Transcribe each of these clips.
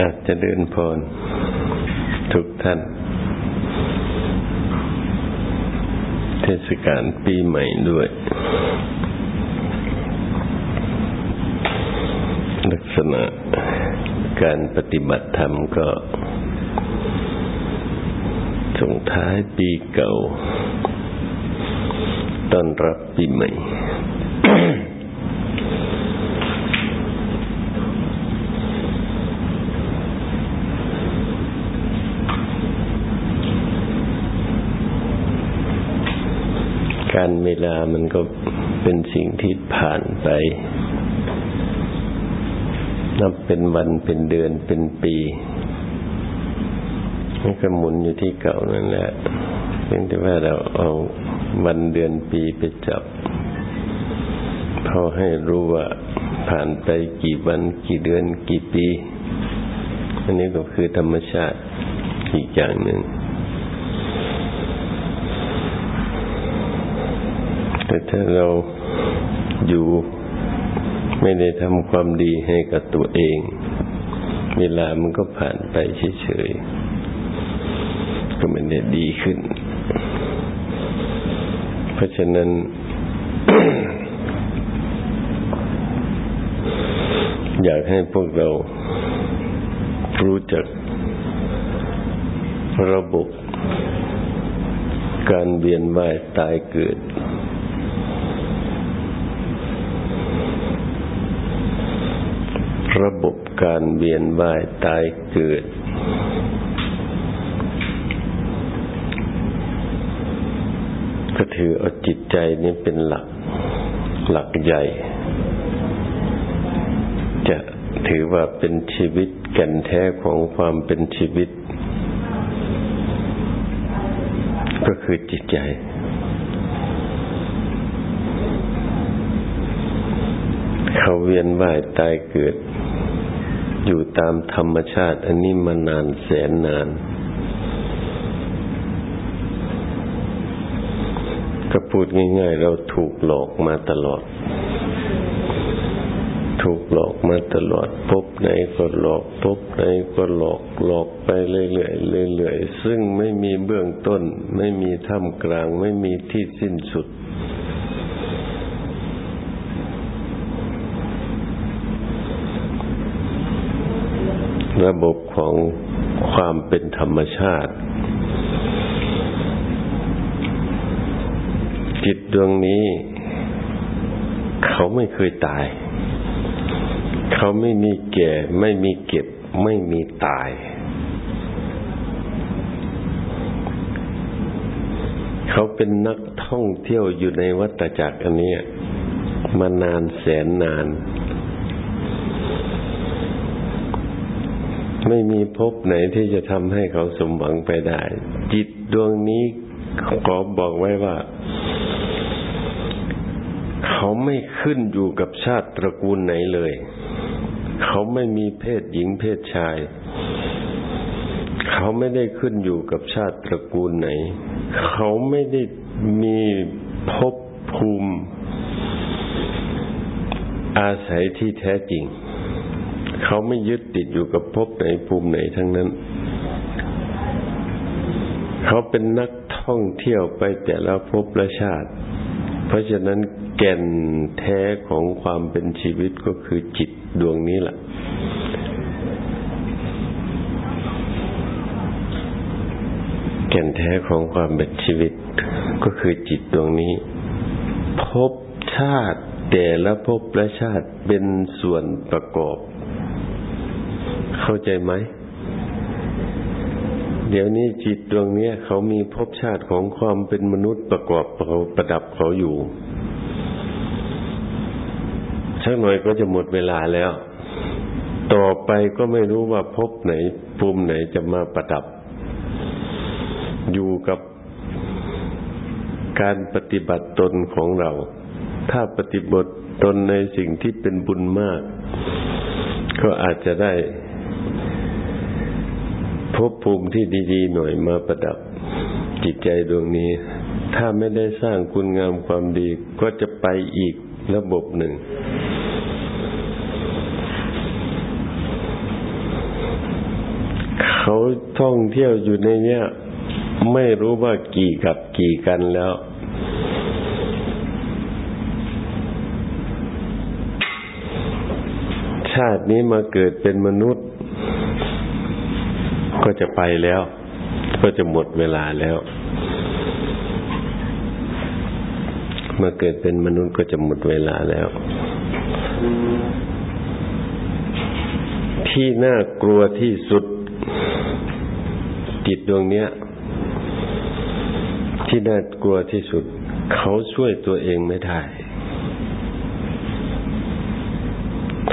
อาจจะเดินพรทุกท่าน เทศกาลปีใหม่ด้วย ลักษณะการปฏิบัติธรรมก็ส่งท้ายปีเก่า ต้อนรับปีใหม่ การเวลามันก็เป็นสิ่งที่ผ่านไป นับเป็นวันเป็นเดือนเป็นปีมันก็หมุนอยู่ที่เก่านั่นแหละเพียงแต่ว่าเราเอาวันเดือนปีไปจับพอให้รู้ว่าผ่านไปกี่วันกี่เดือนกี่ปี อันนี้ก็คือธรรมชาติอีกอย่างหนึ่ง แต่ถ้าเราอยู่ไม่ได้ทำความดีให้กับตัวเอง เวลามันก็ผ่านไปเฉยๆก็ไม่ได้ดีขึ้น เพราะฉะนั้น อยากให้พวกเรารู้จักระบบการเวียนว่ายตายเกิด ระบบการเวียนว่ายตายเกิด ก็ถือเอาจิตใจนี้เป็นหลัก หลักใหญ่ จะถือว่าเป็นชีวิตแก่นแท้ของความเป็นชีวิต ก็คือจิตใจ เขาเวียนว่ายตายเกิด อยู่ตามธรรมชาติ อันนี้มานานแสนนาน ก็พูดง่าย ๆ เราถูกหลอกมาตลอด ถูกหลอกมาตลอดพบไหนก็หลอกพบไหนก็หลอกหลอกไปเรื่อยๆเรื่อยๆซึ่งไม่มีเบื้องต้น ไม่มีท่ามกลาง ไม่มีที่สิ้นสุด ระบบของความเป็นธรรมชาติ จิตดวงนี้ เขาไม่เคยตาย เขาไม่มีแก่ ไม่มีเก็บ ไม่มีตาย เขาเป็นนักท่องเที่ยวอยู่ในวัฏจักรอันนี้มานานแสนนาน ไม่มีภพไหนที่จะทำให้เขาสมหวังไปได้ จิตดวงนี้ขอบอกไว้ว่า เขาไม่ขึ้นอยู่กับชาติตระกูลไหนเลย เขาไม่มีเพศหญิงเพศชาย เขาไม่ได้ขึ้นอยู่กับชาติตระกูลไหน เขาไม่ได้มีภพภูมิ อาศัยที่แท้จริง เขาไม่ยึดติดอยู่กับภพไหนภูมิไหนทั้งนั้น เขาเป็นนักท่องเที่ยวไปแต่ละภพละชาติ เพราะฉะนั้นแก่นแท้ของความเป็นชีวิตก็คือจิตดวงนี้แหละแก่นแท้ของความเป็นชีวิตก็คือจิตดวงนี้ภพชาติแต่ละภพละชาติเป็นส่วนประกอบ เข้าใจไหม เดี๋ยวนี้จิตดวงนี้เขามีภพชาติของความเป็นมนุษย์ประกอบเขาประดับเขาอยู่สักหน่อยก็จะหมดเวลาแล้ว ต่อไปก็ไม่รู้ว่าภพไหนภูมิไหนจะมาประดับ อยู่กับการปฏิบัติตนของเรา ถ้าปฏิบัติตนในสิ่งที่เป็นบุญมาก ก็อาจจะได้ ภพภูมิที่ดีๆ หน่อยมาประดับจิตใจดวงนี้ ถ้าไม่ได้สร้างคุณงามความดีก็จะไปอีกระบบหนึ่ง เขาท่องเที่ยวอยู่ในเนี้ย ไม่รู้ว่ากี่กับกี่กันแล้วชาตินี้มาเกิดเป็นมนุษย์ ก็จะไปแล้ว ก็จะหมดเวลาแล้ว มาเกิดเป็นมนุษย์ก็จะหมดเวลาแล้ว ที่น่ากลัวที่สุด จิตดวงเนี้ย ที่น่ากลัวที่สุด เขาช่วยตัวเองไม่ได้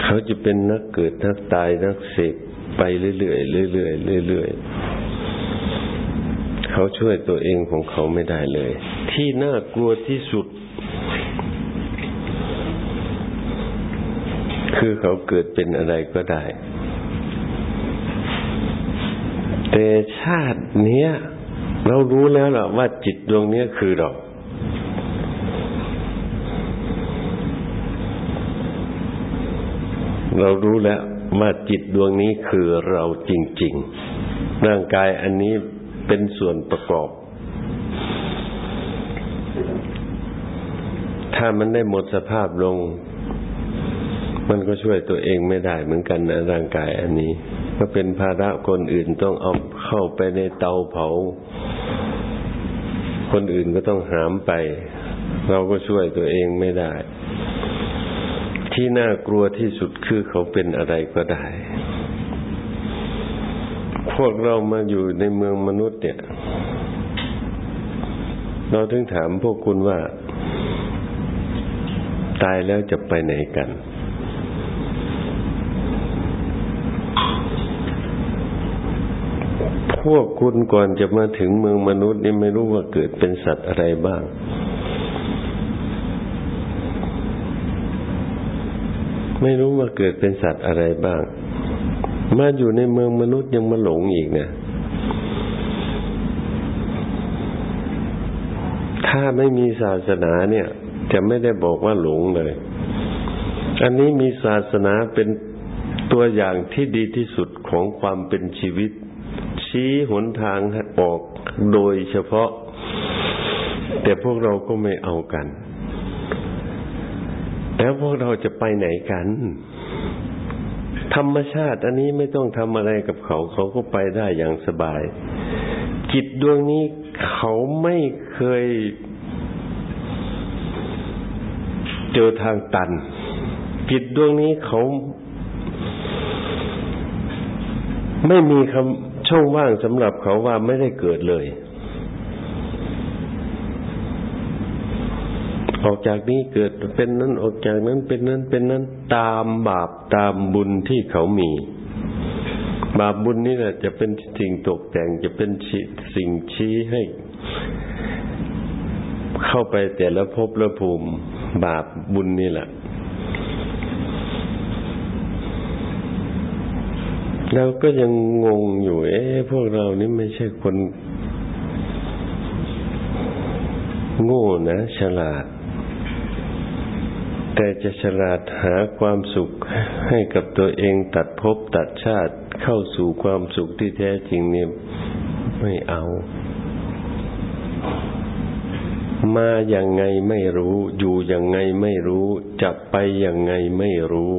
เขาจะเป็นนักเกิดนักตายนักเสก ไปเรื่อยๆเรื่อยๆเรื่อยๆเขาช่วยตัวเองของเขาไม่ได้เลย ที่น่ากลัวที่สุด คือเขาเกิดเป็นอะไรก็ได้ แต่ชาติเนี้ย เรารู้แล้วล่ะว่าจิตดวงนี้คือเราเรารู้แล้ว ว่าจิตดวงนี้คือเราจริง ๆ ร่างกายอันนี้เป็นส่วนประกอบ ถ้ามันได้หมดสภาพลง มันก็ช่วยตัวเองไม่ได้เหมือนกันนะร่างกายอันนี้ ก็เป็นภาระคนอื่นต้องเอาเข้าไปในเตาเผา คนอื่นก็ต้องหามไป เราก็ช่วยตัวเองไม่ได้ ที่น่ากลัวที่สุดคือเขาเป็นอะไรก็ได้ พวกเรามาอยู่ในเมืองมนุษย์เนี่ย เราถึงถามพวกคุณว่า ตายแล้วจะไปไหนกัน พวกคุณก่อนจะมาถึงเมืองมนุษย์นี่ไม่รู้ว่าเกิดเป็นสัตว์อะไรบ้าง ไม่รู้ว่าเกิดเป็นสัตว์อะไรบ้าง มาอยู่ในเมืองมนุษย์ยังมาหลงอีกนะถ้าไม่มีศาสนาเนี่ย จะไม่ได้บอกว่าหลงเลย อันนี้มีศาสนาเป็นตัวอย่างที่ดีที่สุดของความเป็นชีวิต ชี้หนทางออกโดยเฉพาะ แต่พวกเราก็ไม่เอากัน แล้วพวกเราจะไปไหนกัน ธรรมชาติ อันนี้ไม่ต้องทำอะไรกับเขา เขาก็ไปได้อย่างสบาย จิตดวงนี้เขาไม่เคย เจอทางตัน จิตดวงนี้เขา ไม่มีคำช่องว่างสำหรับเขาว่าไม่ได้เกิดเลย ออกจากนี้เกิดเป็นนั้นออกจากนั้นเป็นนั้นเป็นนั้นตามบาปตามบุญที่เขามี บาปบุญนี่แหละจะเป็นสิ่งตกแต่งจะเป็นสิ่งชี้ให้เข้าไปแต่ละภพละภูมิ บาปบุญนี่แหละเราก็ยังงงอยู่ เอ๊ะพวกเรานี่ไม่ใช่คน โง่นะ ฉลาด แต่จะฉลาดหาความสุขให้กับตัวเองตัดภพตัดชาติเข้าสู่ความสุขที่แท้จริงเนี่ยไม่เอา มาอย่างไงไม่รู้ อยู่อย่างไงไม่รู้จะไปอย่างไงไม่รู้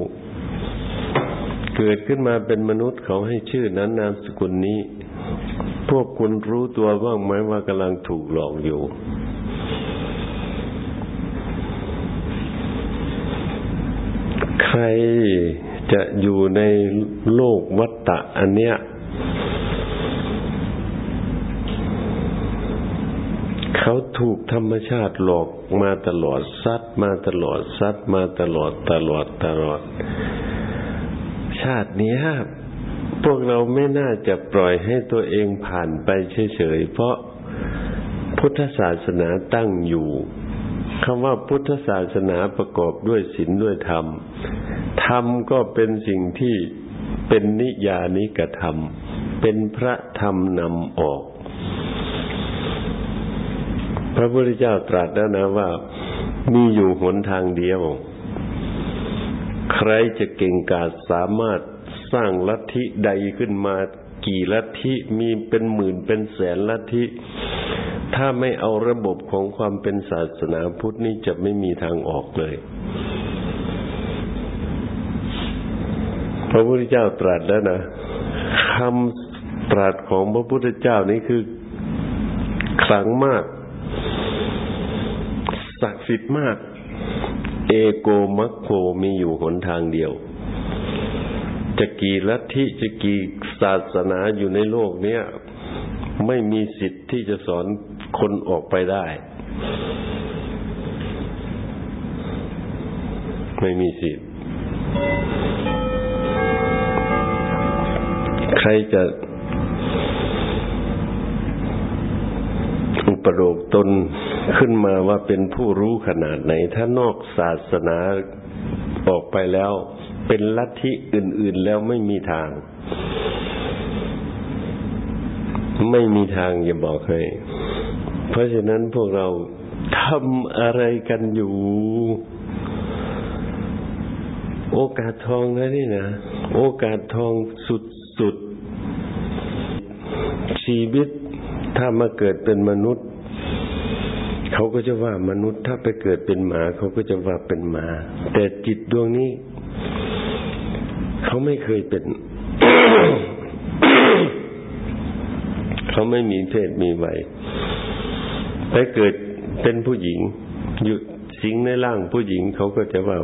เกิดขึ้นมาเป็นมนุษย์เขาให้ชื่อนั้นนามสกุลนี้ พวกคุณรู้ตัวบ้างไหมว่ากำลังถูกหลอกอยู่ ใค รจะอยู่ในโลกวัฏฏะอันเนี้ย เขาถูกธรรมชาติหลอกมาตลอดซัดมาตลอดซัดมาตลอดตลอดตลอด ชาตินี้พวกเราไม่น่าจะปล่อยให้ตัวเองผ่านไปเฉยๆ เพราะพุทธศาสนาตั้งอยู่ คำว่าพุทธศาสนาประกอบด้วยศีลด้วยธรรม ธรรมก็เป็นสิ่งที่เป็นนิยานิกธรรม เป็นพระธรรมนำออก พระพุทธเจ้าตรัสแล้วนะว่ามีอยู่หนทางเดียว ใครจะเก่งกาจสามารถสร้างลัทธิใดขึ้นมา กี่ลัทธิมีเป็นหมื่นเป็นแสนลัทธิ ถ้าไม่เอาระบบของความเป็นศาสนาพุทธนี่จะไม่มีทางออกเลย พระพุทธเจ้าตรัสแล้วนะคำตรัสของพระพุทธเจ้านี่คือขลังมาก ศักดิ์สิทธิ์มาก เอโกมัคโคมีอยู่หนทางเดียวจะกี่ลัทธิจะกี่ศาสนาอยู่ในโลกเนี้ย ไม่มีสิทธิ์ที่จะสอนคนออกไปได้ ไม่มีสิทธิ์ ใครจะอุปโลกตนขึ้นมาว่าเป็นผู้รู้ขนาดไหน ถ้านอกศาสนาออกไปแล้ว เป็นลัทธิอื่น ๆแล้วไม่มีทาง ไม่มีทางอย่าบอกให้ เพราะฉะนั้นพวกเราทำอะไรกันอยู่ โอกาสทองนะนี่นะ โอกาสทองสุดๆ ชีวิตถ้ามาเกิดเป็นมนุษย์ เขาก็จะว่ามนุษย์ ถ้าไปเกิดเป็นหมา เขาก็จะว่าเป็นหมา แต่จิตดวงนี้ เขาไม่เคยเป็น เขาไม่มีเพศมีวัยไปเกิดเป็นผู้หญิงอยู่สิงในร่างผู้หญิงเขาก็จะว่า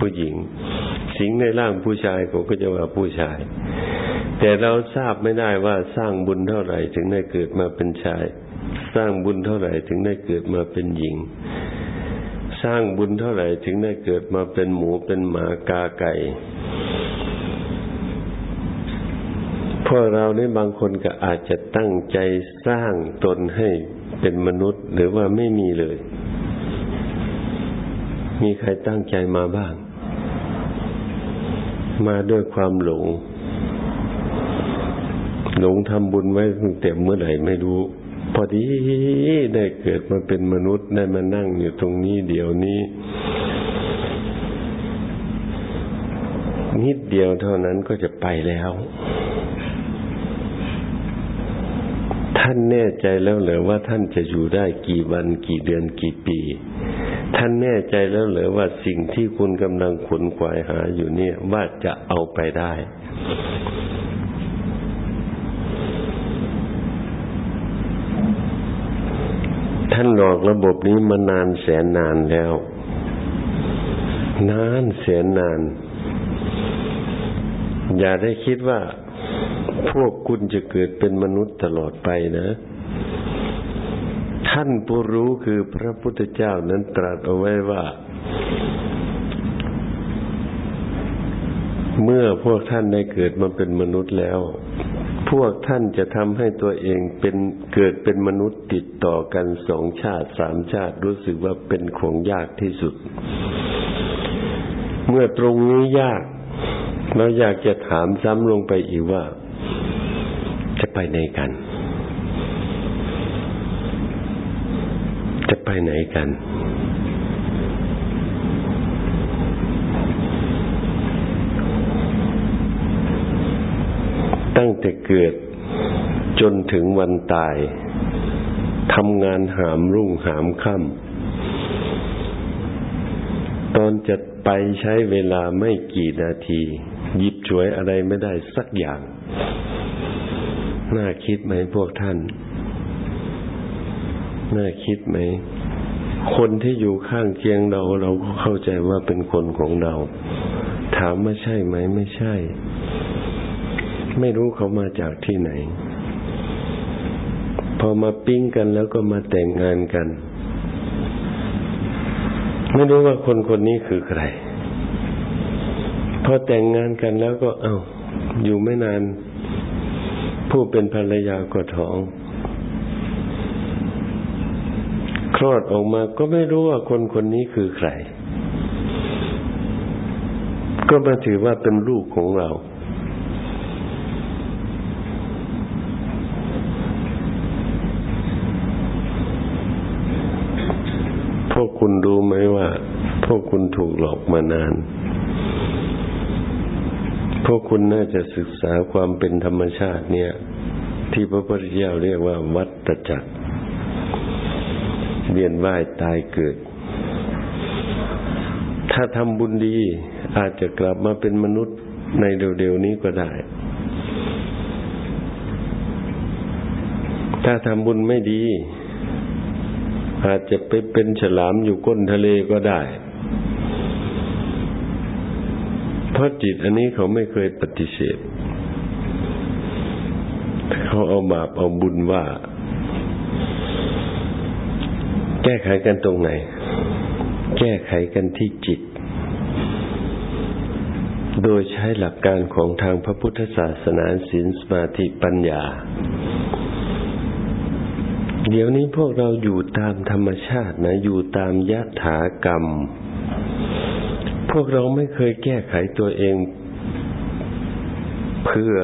ผู้หญิง สิงในร่างผู้ชายเขาก็จะว่าผู้ชาย แต่เราทราบไม่ได้ว่าสร้างบุญเท่าไหร่ถึงได้เกิดมาเป็นชาย สร้างบุญเท่าไหร่ถึงได้เกิดมาเป็นหญิง สร้างบุญเท่าไหร่ถึงได้เกิดมาเป็นหมูเป็นหมากาไก่ พวกเราในบางคนก็อาจจะตั้งใจสร้างตนให้เป็นมนุษย์ หรือว่าไม่มีเลย มีใครตั้งใจมาบ้าง มาด้วยความหลง หลงทำบุญไว้ตั้งแต่เมื่อไหร่ไม่รู้ พอดีได้เกิดมาเป็นมนุษย์ได้มานั่งอยู่ตรงนี้เดี๋ยวนี้นิดเดียวเท่านั้นก็จะไปแล้ว ท่านแน่ใจแล้วเหรอว่าท่านจะอยู่ได้กี่วันกี่เดือนกี่ปี ท่านแน่ใจแล้วเหรอว่าสิ่งที่คุณกำลังขนขวายหาอยู่เนี่ยว่าจะเอาไปได้ท่านหลอกระบบนี้มานานแสนนานแล้ว นานแสนนาน อย่าได้คิดว่า พวกคุณจะเกิดเป็นมนุษย์ตลอดไปนะ ท่านผู้รู้คือพระพุทธเจ้านั้นตรัสเอาไว้ว่า เมื่อพวกท่านได้เกิดมาเป็นมนุษย์แล้ว พวกท่านจะทำให้ตัวเองเป็นเกิดเป็นมนุษย์ติดต่อกันสองชาติสามชาติรู้สึกว่าเป็นของยากที่สุด เมื่อตรงนี้ยาก เราอยากจะถามซ้ำลงไปอีกว่า จะไปไหนกัน จะไปไหนกัน ตั้งแต่เกิดจนถึงวันตายทำงานหามรุ่งหามค่ำตอนจะไปใช้เวลาไม่กี่นาที หยิบฉวยอะไรไม่ได้สักอย่าง น่าคิดไหมพวกท่าน น่าคิดไหม คนที่อยู่ข้างเคียงเรา เราก็เข้าใจว่าเป็นคนของเรา ถามว่าใช่ไหม ไม่ใช่ ไม่รู้เขามาจากที่ไหน พอมาปิ้งกันแล้วก็มาแต่งงานกัน ไม่รู้ว่าคนคนนี้คือใคร อแต่งงานกันแล้วก็เอา้าอยู่ไม่นาน ผู้เป็นภรรยาก็ท้อง คลอดออกมาก็ไม่รู้ว่าคนคนนี้คือใคร ก็มาถือว่าเป็นลูกของเราพวกคุณรู้ไหมว่า พวกคุณถูกหลอกมานาน พวกคุณน่าจะศึกษาความเป็นธรรมชาติเนี่ย ที่พระพุทธเจ้าเรียกว่าวัฏจักรเวียนว่ายตายเกิด ถ้าทำบุญดี อาจจะกลับมาเป็นมนุษย์ในเร็วๆนี้ก็ได้ ถ้าทำบุญไม่ดี อาจจะไปเป็นฉลามอยู่ก้นทะเลก็ได้ เพราะจิตอันนี้เขาไม่เคยปฏิเสธ เขาเอาบาปเอาบุญว่า แก้ไขกันตรงไหน แก้ไขกันที่จิต โดยใช้หลักการของทางพระพุทธศาสนาศีลสมาธิปัญญา เดี๋ยวนี้พวกเราอยู่ตามธรรมชาตินะ อยู่ตามยถากรรม พวกเราไม่เคยแก้ไขตัวเอง เพื่อ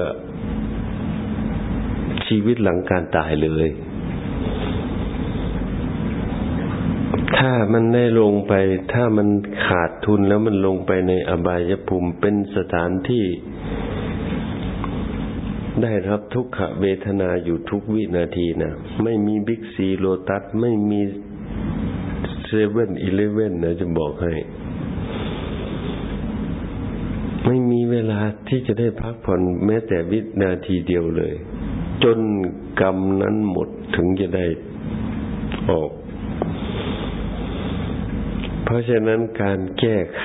ชีวิตหลังการตายเลย ถ้ามันได้ลงไป ถ้ามันขาดทุนแล้วมันลงไปในอบายภูมิเป็นสถานที่ ได้รับทุกขเวทนาอยู่ทุกวินาทีนะ ไม่มี Big C Lotus ไม่มีเซเว่นอีเลเว่นนะจะบอกให้ ไม่มี เวลาที่จะได้พักผ่อนแม้แต่วินาทีเดียวเลย จนกรรมนั้นหมดถึงจะได้ออก เพราะฉะนั้นการแก้ไข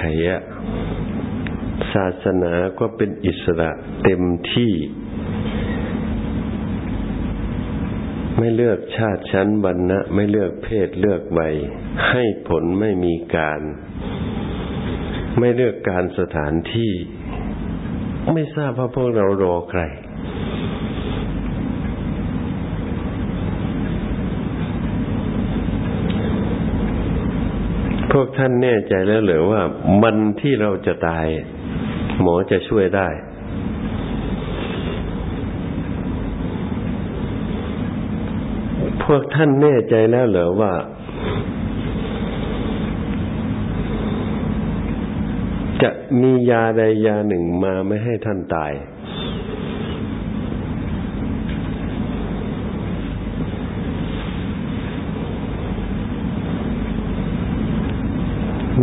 ศาสนาก็เป็นอิสระเต็มที่ ไม่เลือกชาติชั้นวรรณะ ไม่เลือกเพศเลือกวัยให้ผลไม่มีการ ไม่เลือกการสถานที่ ไม่ทราบว่าพวกเรารอใคร พวกท่านแน่ใจแล้วหรือว่า มันที่เราจะตาย หมอจะช่วยได้ พวกท่านแน่ใจแล้วเหรอว่า จะ มียาใดยาหนึ่งมาไม่ให้ท่านตาย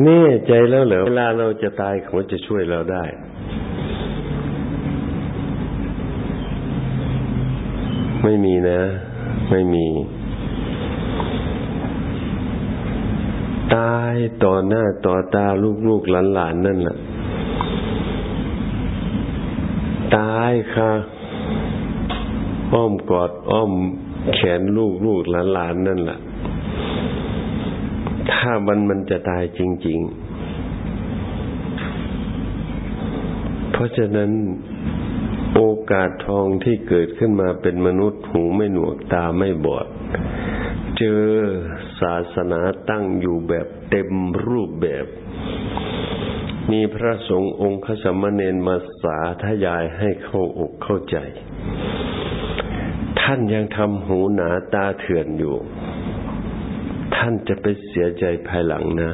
แน่ใจแล้วเหรอเวลาเราจะตายเขาจะช่วยเราได้ไม่มีนะ ไม่มี ตายต่อหน้าต่อตาลูกๆหลานๆนั่นแหละ ตายค่ะ อ้อมกอดอ้อมแขนลูกๆหลานๆนั่นแหละถ้ามันมันจะตายจริง ๆ เพราะฉะนั้นโอกาสทองที่เกิดขึ้นมาเป็นมนุษย์หูไม่หนวกตาไม่บอด เจอศาสนาตั้งอยู่แบบเต็มรูปแบบ มีพระสงฆ์องค์ขสมณเณรมาสาธยายให้เข้าอกเข้าใจ ท่านยังทำหูหนาตาเถื่อนอยู่ ท่านจะไปเสียใจภายหลังนะ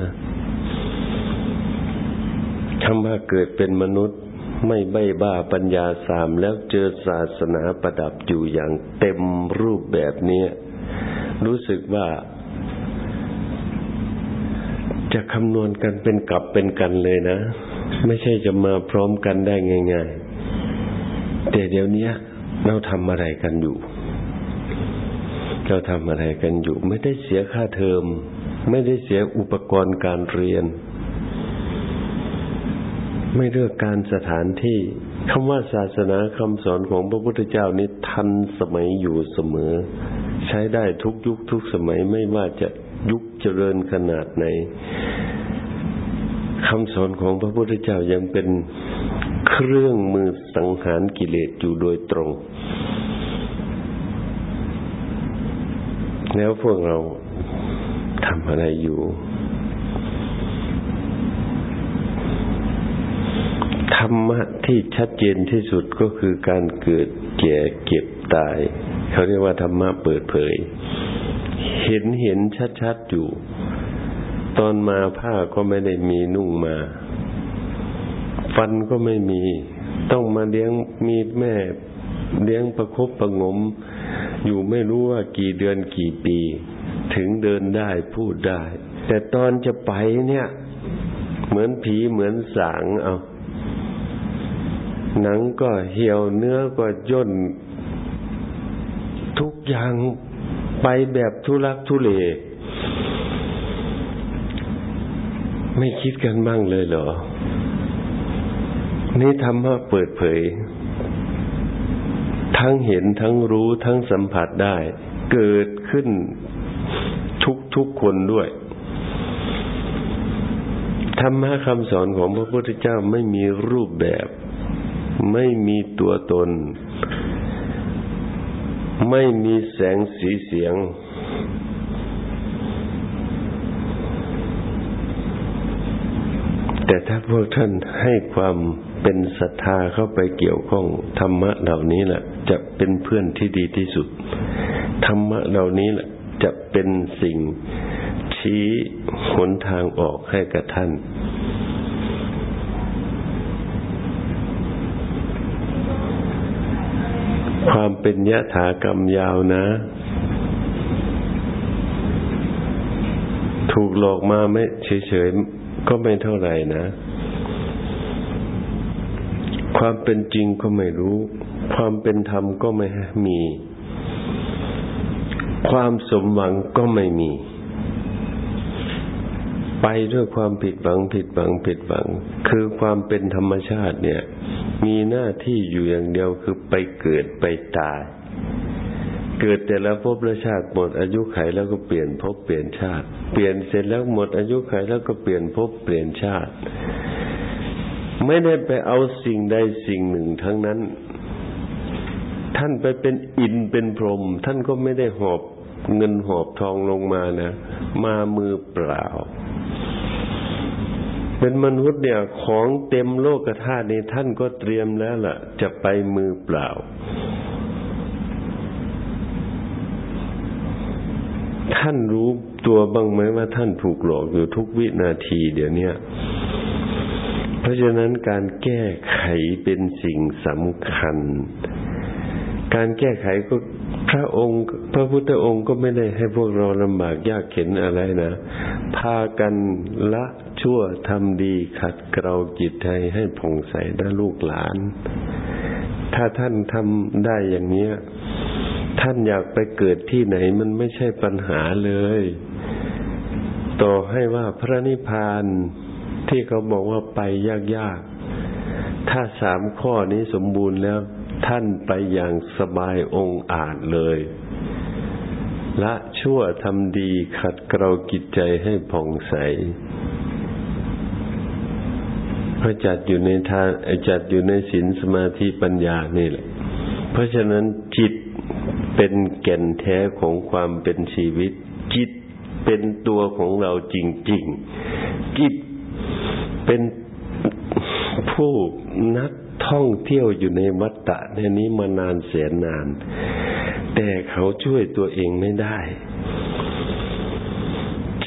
คำว่าเกิดเป็นมนุษย์ไม่ใบ้บ้าปัญญาสามแล้วเจอศาสนาประดับอยู่อย่างเต็มรูปแบบนี้ รู้สึกว่า จะคำนวณกันเป็นกลับเป็นกันเลยนะ ไม่ใช่จะมาพร้อมกันได้ง่าย ๆ แต่เดี๋ยวนี้เราทำอะไรกันอยู่ เราทำอะไรกันอยู่ ไม่ได้เสียค่าเทอม ไม่ได้เสียอุปกรณ์การเรียน ไม่เลือกการสถานที่คำว่าศาสนาคำสอนของพระพุทธเจ้านี้ทันสมัยอยู่เสมอ ใช้ได้ทุกยุคทุกสมัยไม่ว่าจะ ยุคเจริญขนาดไหนคำสอนของพระพุทธเจ้ายังเป็นเครื่องมือสังหารกิเลสอยู่โดยตรง แล้วพวกเราทำอะไรอยู่ ธรรมะที่ชัดเจนที่สุดก็คือการเกิดแก่เก็บตาย เขาเรียกว่าธรรมะเปิดเผย เห็นเห็นชัดๆอยู่ ตอนมาผ้าก็ไม่ได้มีนุ่งมา ฟันก็ไม่มี ต้องมาเลี้ยงมีแม่ เลี้ยงประคบประงม อยู่ไม่รู้ว่ากี่เดือนกี่ปี ถึงเดินได้พูดได้ แต่ตอนจะไปเนี่ย เหมือนผีเหมือนสางเอาหนังก็เหี่ยวเนื้อก็ย่นทุกอย่าง ไปแบบทุลักทุเล ไม่คิดกันบ้างเลยเหรอ นี่ธรรมะเปิดเผย ทั้งเห็นทั้งรู้ทั้งสัมผัสได้ เกิดขึ้นทุกทุกคนด้วย ธรรมะคำสอนของพระพุทธเจ้าไม่มีรูปแบบ ไม่มีตัวตน ไม่มีแสงสีเสียง แต่ถ้าพวกท่านให้ความเป็นศรัทธาเข้าไปเกี่ยวข้องธรรมะเหล่านี้แหละ จะเป็นเพื่อนที่ดีที่สุด ธรรมะเหล่านี้แหละจะเป็นสิ่งชี้หนทางออกให้กับท่าน ความเป็นยะถากรรมยาวนะ ถูกหลอกมาไม่เฉยๆ ก็ไม่เท่าไหร่นะ ความเป็นจริงก็ไม่รู้ ความเป็นธรรมก็ไม่มี ความสมหวังก็ไม่มี ไปด้วยความผิดหวังผิดหวังผิดหวัง คือความเป็นธรรมชาติเนี่ย มีหน้าที่อยู่อย่างเดียวคือไปเกิดไปตาย เกิดแต่ละภพละชาติหมดอายุไขแล้วก็เปลี่ยนภพเปลี่ยนชาติ เปลี่ยนเสร็จแล้วหมดอายุไขแล้วก็เปลี่ยนภพเปลี่ยนชาติ ไม่ได้ไปเอาสิ่งใดสิ่งหนึ่งทั้งนั้น ท่านไปเป็นอินเป็นพรหมท่านก็ไม่ได้หอบเงินหอบทองลงมานะ มามือเปล่า เป็นมนุษย์เนี่ยของเต็มโลกธาตุนี้ท่านก็เตรียมแล้วล่ะ จะไปมือเปล่า ท่านรู้ตัวบ้างไหมว่าท่านถูกหลอกอยู่ทุกวินาทีเดี๋ยวนี้เพราะฉะนั้นการแก้ไขเป็นสิ่งสำคัญ การแก้ไขก็ พระองค์ พระพุทธองค์ก็ไม่ได้ให้พวกเราลำบากยากเข็นอะไรนะ พากันละชั่วทำดีขัดเกลาจิตใจให้ผ่องใสนะลูกหลาน ถ้าท่านทำได้อย่างนี้ท่านอยากไปเกิดที่ไหนมันไม่ใช่ปัญหาเลย ต่อให้ว่าพระนิพพานที่เขาบอกว่าไปยากๆ ถ้าสามข้อนี้สมบูรณ์แล้ว ท่านไปอย่างสบายองอาจเลยละชั่วทำดีขัดเกลากิจใจให้ผ่องใสพระจัดอยู่ในทางจัดอยู่ในศีลสมาธิปัญญานี่แหละ เพราะฉะนั้นจิตเป็นแก่นแท้ของความเป็นชีวิต จิตเป็นตัวของเราจริง ๆ จิตเป็นผู้นัก ท่องเที่ยวอยู่ในวัฏฏะในนี้มานานแสนนาน แต่เขาช่วยตัวเองไม่ได้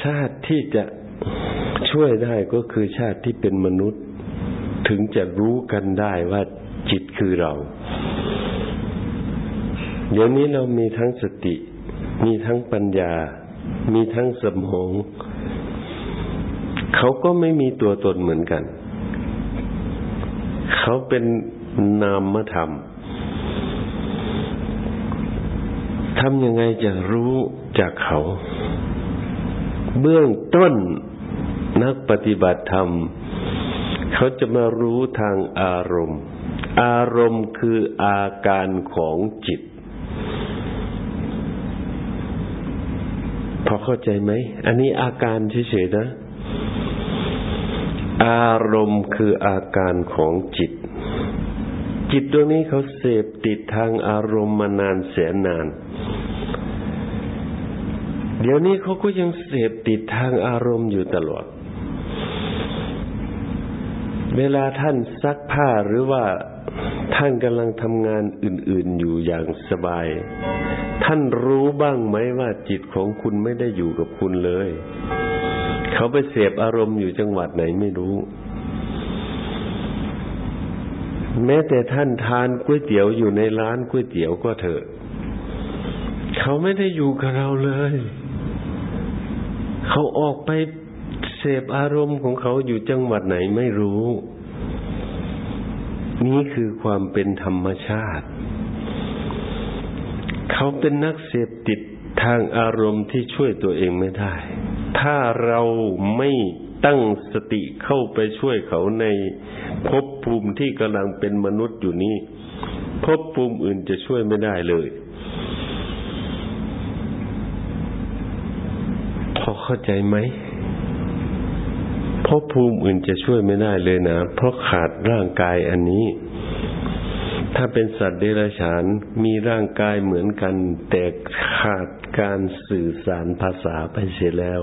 ชาติที่จะช่วยได้ก็คือชาติที่เป็นมนุษย์ ถึงจะรู้กันได้ว่าจิตคือเรา เดี๋ยวนี้เรามีทั้งสติ มีทั้งปัญญา มีทั้งสมอง เขาก็ไม่มีตัวตนเหมือนกัน เขาเป็นนามธรรมทำยังไงจะรู้จากเขา เบื้องต้นนักปฏิบัติธรรม เขาจะมารู้ทางอารมณ์ อารมณ์คืออาการของจิต พอเข้าใจไหม อันนี้อาการเฉยๆนะ อารมณ์คืออาการของจิต จิตดวงนี้เขาเสพติดทางอารมณ์มานานแสนนาน เดี๋ยวนี้เขาก็ยังเสพติดทางอารมณ์อยู่ตลอด เวลาท่านซักผ้าหรือว่าท่านกำลังทำงานอื่น ๆอยู่อย่างสบาย ท่านรู้บ้างไหมว่าจิตของคุณไม่ได้อยู่กับคุณเลย เขาไปเสพอารมณ์อยู่จังหวัดไหนไม่รู้ แม้แต่ท่านทานก๋วยเตี๋ยวอยู่ในร้านก๋วยเตี๋ยวก็เถอะ เขาไม่ได้อยู่กับเราเลย เขาออกไปเสพอารมณ์ของเขาอยู่จังหวัดไหนไม่รู้ นี่คือความเป็นธรรมชาติ เขาเป็นนักเสพติดทางอารมณ์ที่ช่วยตัวเองไม่ได้ ถ้าเราไม่ตั้งสติเข้าไปช่วยเขาในภพภูมิที่กำลังเป็นมนุษย์อยู่นี้ภพภูมิอื่นจะช่วยไม่ได้เลยพอเข้าใจไหมภพภูมิอื่นจะช่วยไม่ได้เลยนะ เพราะขาดร่างกายอันนี้ ถ้าเป็นสัตว์เดรัจฉานมีร่างกายเหมือนกัน แต่ขาดการสื่อสารภาษาไปเสียแล้ว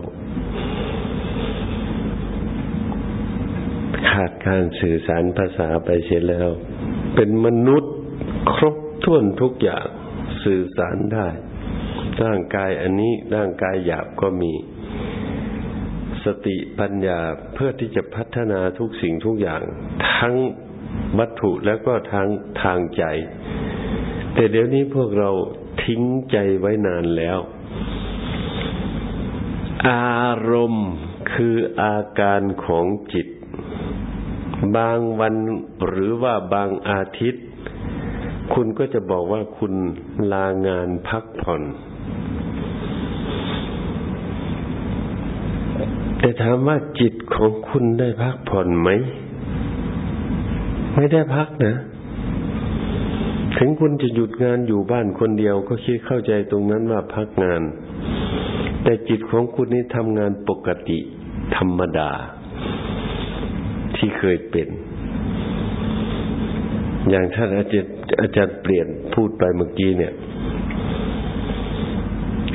ขาดการสื่อสารภาษาไปเสียแล้ว เป็นมนุษย์ครบถ้วนทุกอย่างสื่อสารได้ ร่างกายอันนี้ร่างกายหยาบก็มี สติปัญญาเพื่อที่จะพัฒนาทุกสิ่งทุกอย่าง ทั้ง วัตถุแล้วก็ทั้งทางใจ แต่เดี๋ยวนี้พวกเราทิ้งใจไว้นานแล้ว อารมณ์คืออาการของจิต บางวันหรือว่าบางอาทิตย์ คุณก็จะบอกว่าคุณลางานพักผ่อนแต่ถามว่าจิตของคุณได้พักผ่อนไหม ไม่ได้พักนะถึงคุณจะหยุดงานอยู่บ้านคนเดียวก็คิดเข้าใจตรงนั้นว่าพักงาน แต่จิตของคุณนี่ทำงานปกติธรรมดา ที่เคยเป็น อย่างท่านอาจารย์อาจารย์เปลี่ยนพูดไปเมื่อกี้เนี่ย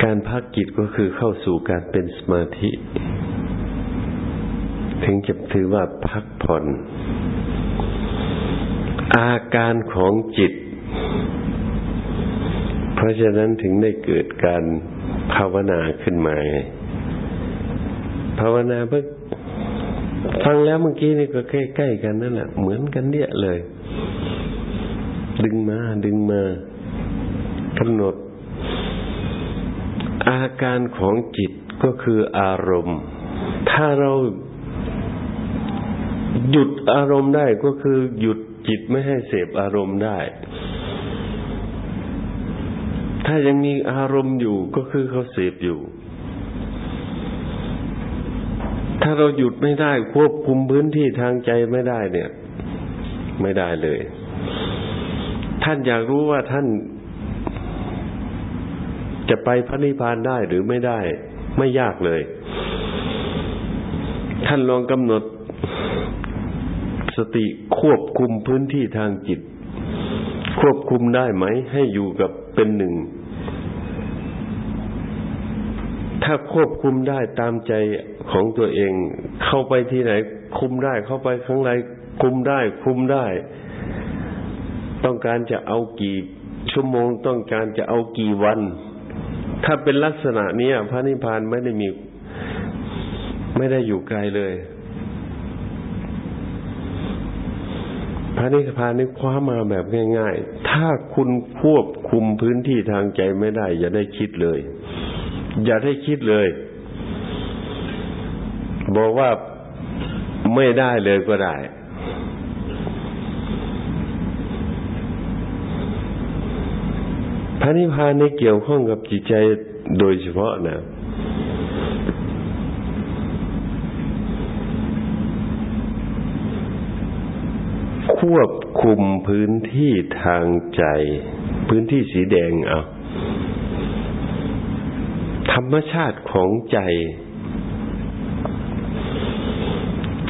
การพักจิตก็คือเข้าสู่การเป็นสมาธิ ถึงจะถือว่าพักผ่อน อาการของจิต เพราะฉะนั้นถึงได้เกิดการภาวนาขึ้นมาภาวนาเพื่อฟังแล้วเมื่อกี้นี่ก็ใกล้ๆกันนั่นแหละเหมือนกันเนี่ยเลย ดึงมาดึงมากำหนด อาการของจิตก็คืออารมณ์ ถ้าเราหยุดอารมณ์ได้ก็คือหยุด จิตไม่ให้เสพอารมณ์ได้ ถ้ายังมีอารมณ์อยู่ก็คือเขาเสพอยู่ ถ้าเราหยุดไม่ได้ควบคุมพื้นที่ทางใจไม่ได้เนี่ย ไม่ได้เลย ท่านอยากรู้ว่าท่านจะไปพระนิพพานได้หรือไม่ได้ ไม่ยากเลย ท่านลองกำหนด สติควบคุมพื้นที่ทางจิต ควบคุมได้ไหม ให้อยู่กับเป็นหนึ่ง ถ้าควบคุมได้ตามใจของตัวเอง เข้าไปที่ไหน คุมได้เข้าไปข้างในคุมได้ คุมได้ ต้องการจะเอากี่ชั่วโมงต้องการจะเอากี่วัน ถ้าเป็นลักษณะนี้พระนิพพานไม่ได้มี ไม่ได้อยู่ไกลเลย พระนิพพานนี่คว้ามาแบบง่าย ๆ ถ้าคุณควบคุมพื้นที่ทางใจไม่ได้ อย่าได้คิดเลย อย่าได้คิดเลย บอกว่าไม่ได้เลยก็ได้พระนิพพานในเกี่ยวข้องกับจิตใจโดยเฉพาะนะ ควบคุมพื้นที่ทางใจ พื้นที่สีแดงเอาธรรมชาติของใจ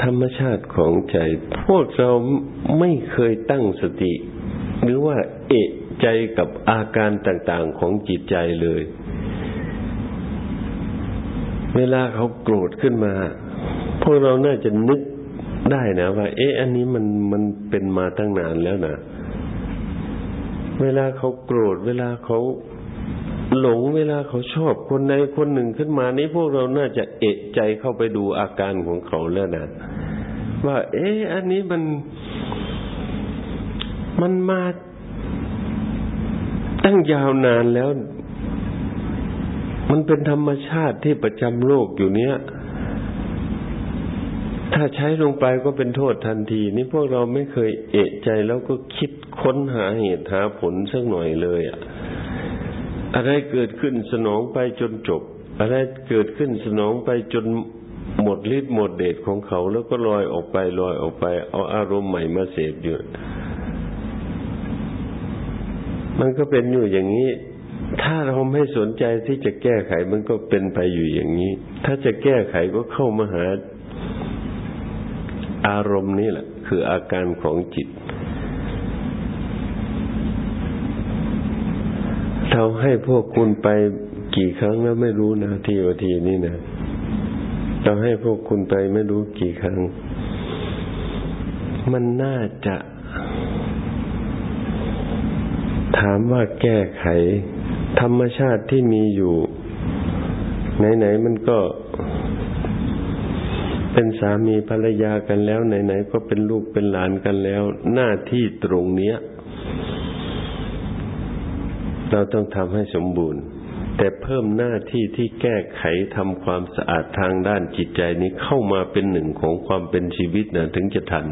ธรรมชาติของใจ พวกเราไม่เคยตั้งสติ หรือว่า เอะใจกับอาการต่าง ๆของจิตใจเลย เวลาเขาโกรธขึ้นมา พวกเราน่าจะนึก ได้นะว่า เอ๊ะอันนี้มันมันเป็นมาตั้งนานแล้วนะเวลาเขาโกรธ เวลาเขาหลงเวลาเขาชอบคนใดคนหนึ่งขึ้นมานี้พวกเราน่าจะเอะใจเข้าไปดูอาการของเขาแล้วนะว่า เอ๊ะอันนี้มันมันมาตั้งยาวนานแล้ว มันเป็นธรรมชาติที่ประจำโลกอยู่เนี้ย ถ้าใช้ลงไปก็เป็นโทษทันที นี่พวกเราไม่เคยเอะใจแล้วก็คิดค้นหาเหตุหาผลสักหน่อยเลยอะอะไรเกิดขึ้นสนองไปจนจบ อะไรเกิดขึ้นสนองไปจนหมดฤทธิ์หมดเดชของเขาแล้วก็ลอยออกไปลอยออกไป เอาอารมณ์ใหม่มาเสพอยู่ มันก็เป็นอยู่อย่างนี้ ถ้าเราไม่สนใจที่จะแก้ไขมันก็เป็นไปอยู่อย่างนี้ ถ้าจะแก้ไขก็เข้ามาหา อารมณ์นี้แหละ คืออาการของจิต เราให้พวกคุณไปกี่ครั้งแล้วไม่รู้นะทีวทีนี่นะเราให้พวกคุณไปไม่รู้กี่ครั้ง มันน่าจะ ถามว่าแก้ไข ธรรมชาติที่มีอยู่ ไหนๆมันก็ เป็นสามีภรรยากันแล้วไหนๆก็เป็นลูกเป็นหลานกันแล้ว หน้าที่ตรงเนี้ย เราต้องทำให้สมบูรณ์ แต่เพิ่มหน้าที่ที่แก้ไขทำความสะอาดทางด้านจิตใจนี้เข้ามาเป็นหนึ่งของความเป็นชีวิตนะถึงจะทัน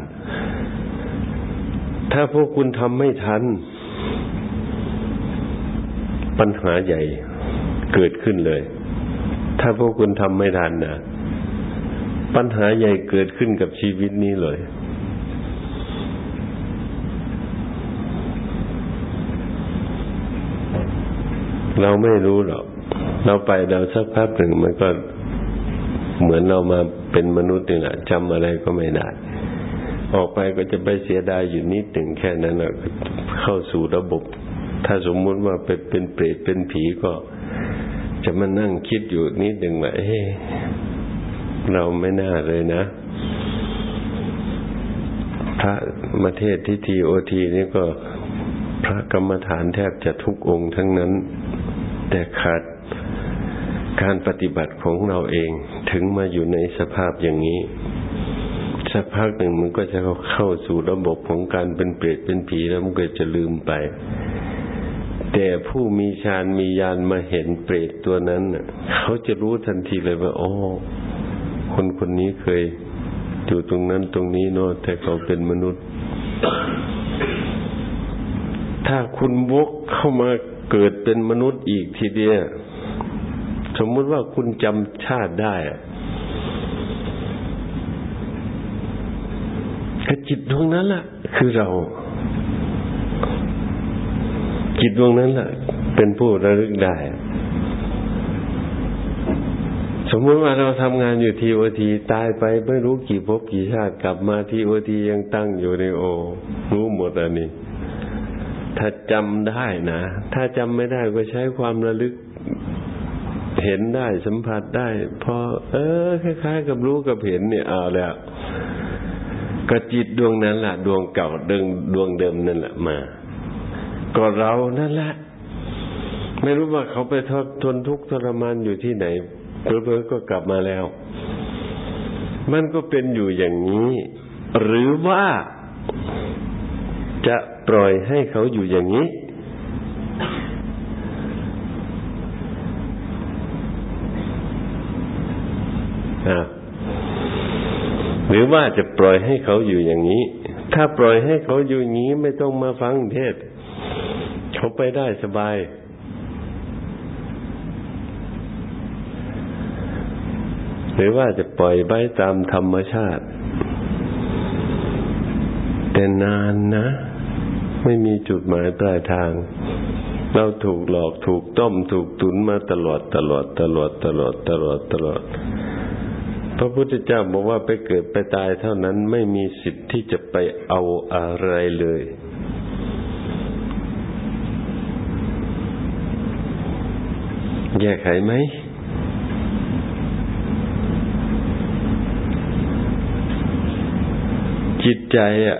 ถ้าพวกคุณทำไม่ทัน ปัญหาใหญ่เกิดขึ้นเลย ถ้าพวกคุณทำไม่ทันนะ ปัญหาใหญ่เกิดขึ้นกับชีวิตนี้เลย เราไม่รู้หรอก เราไปเราสักพักหนึ่งมันก็เหมือนเรามาเป็นมนุษย์นี่แหละจำอะไรก็ไม่ได้ ออกไปก็จะไปเสียดายอยู่นิดหนึ่งแค่นั้นแหละเข้าสู่ระบบ ถ้าสมมุติว่าไปเป็นเปรตเป็นผีก็จะมานั่งคิดอยู่นิดหนึ่งว่าเฮ้ เราไม่น่าเลยนะ พระมาเทศที่ทีโอทีนี่ก็พระกรรมฐานแทบจะทุกองค์ทั้งนั้น แต่ขาดการปฏิบัติของเราเองถึงมาอยู่ในสภาพอย่างนี้สักพักหนึ่งมันก็จะเข้าสู่ระบบของการเป็นเปรตเป็นผีแล้วมันก็จะลืมไป แต่ผู้มีฌานมีญาณมาเห็นเปรตตัวนั้นเขาจะรู้ทันทีเลยว่าอ๋อ คนคนนี้เคยอยู่ตรงนั้นตรงนี้เนาะแต่เขาเป็นมนุษย์ ถ้าคุณวกเข้ามาเกิดเป็นมนุษย์อีกทีเดียวสมมติว่าคุณจำชาติได้ก็จิตดวงนั้นล่ะ คือเรา จิตดวงนั้นล่ะ เป็นผู้ระลึกได้ สมมติว่าเราทำงานอยู่ทีโอทีตายไปไม่รู้กี่ภพกี่ชาติกลับมาทีโอทียังตั้งอยู่ในโอ รู้หมดอันนี้ ถ้าจำได้นะ ถ้าจำไม่ได้ก็ใช้ความระลึกเห็นได้สัมผัสได้ พอ เออคล้ายๆ กับรู้กับเห็นเนี่ยเอาแล้วก็จิตดวงนั้นแหละดวงเก่าดวงดวงเดิมนั่นแหละมา ก็เรานั่นแหละไม่รู้ว่าเขาไปทนทุกข์ทรมานอยู่ที่ไหน เพื่อๆก็กลับมาแล้ว มันก็เป็นอยู่อย่างนี้ หรือว่าจะปล่อยให้เขาอยู่อย่างนี้ หรือว่าจะปล่อยให้เขาอยู่อย่างนี้ ถ้าปล่อยให้เขาอยู่อย่างนี้ไม่ต้องมาฟังเทศ เขาไปได้สบาย หรือว่าจะปล่อยไปตามธรรมชาติ แต่นานนะ ไม่มีจุดหมายปลายทาง เราถูกหลอกถูกต้มถูกตุนมาตลอดตลอดตลอดตลอดตลอดตลอด พระพุทธเจ้าบอกว่าไปเกิดไปตายเท่านั้นไม่มีสิทธิ์ที่จะไปเอาอะไรเลยแก้ไขไหม จิตใจอะ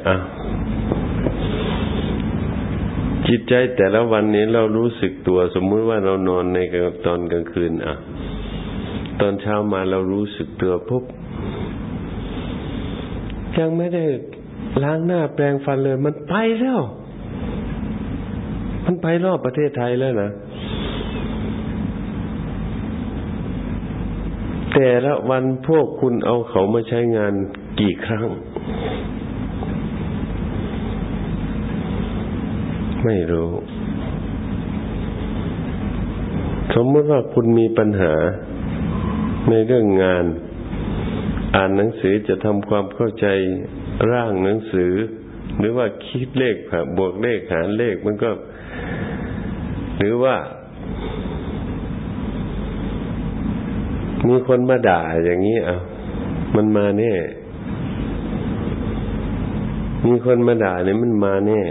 จิตใจแต่ละวันนี้เรารู้สึกตัว สมมุติว่าเรานอนในตอนกลางคืน อะ ตอนเช้ามาเรารู้สึกตัวปุ๊บยังไม่ได้ล้างหน้าแปรงฟันเลย มันไปแล้ว มันไปรอบประเทศไทยแล้วนะแต่ละวันพวกคุณเอาเขามาใช้งานกี่ครั้ง ไม่รู้ สมมติว่าคุณมีปัญหาในเรื่องงาน อ่านหนังสือจะทำความเข้าใจร่างหนังสือ หรือว่าคิดเลขบวกเลขหารเลขมันก็ หรือว่า มีคนมาด่าอย่างนี้เอามันมาแน่มีคนมาด่าเนี่ยมันมาแน่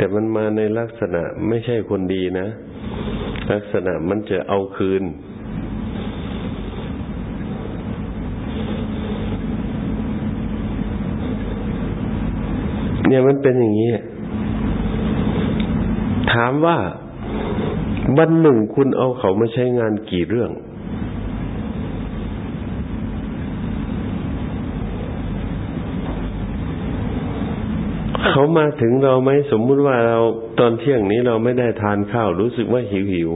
แต่มันมาในลักษณะไม่ใช่คนดีนะ ลักษณะมันจะเอาคืน เนี่ยมันเป็นอย่างนี้ ถามว่าวันหนึ่งคุณเอาเขามาใช้งานกี่เรื่อง เขามาถึงเราไหมสมมุติว่าเราตอนเที่ยงนี้เราไม่ได้ทานข้าว รู้สึกว่าหิวหิว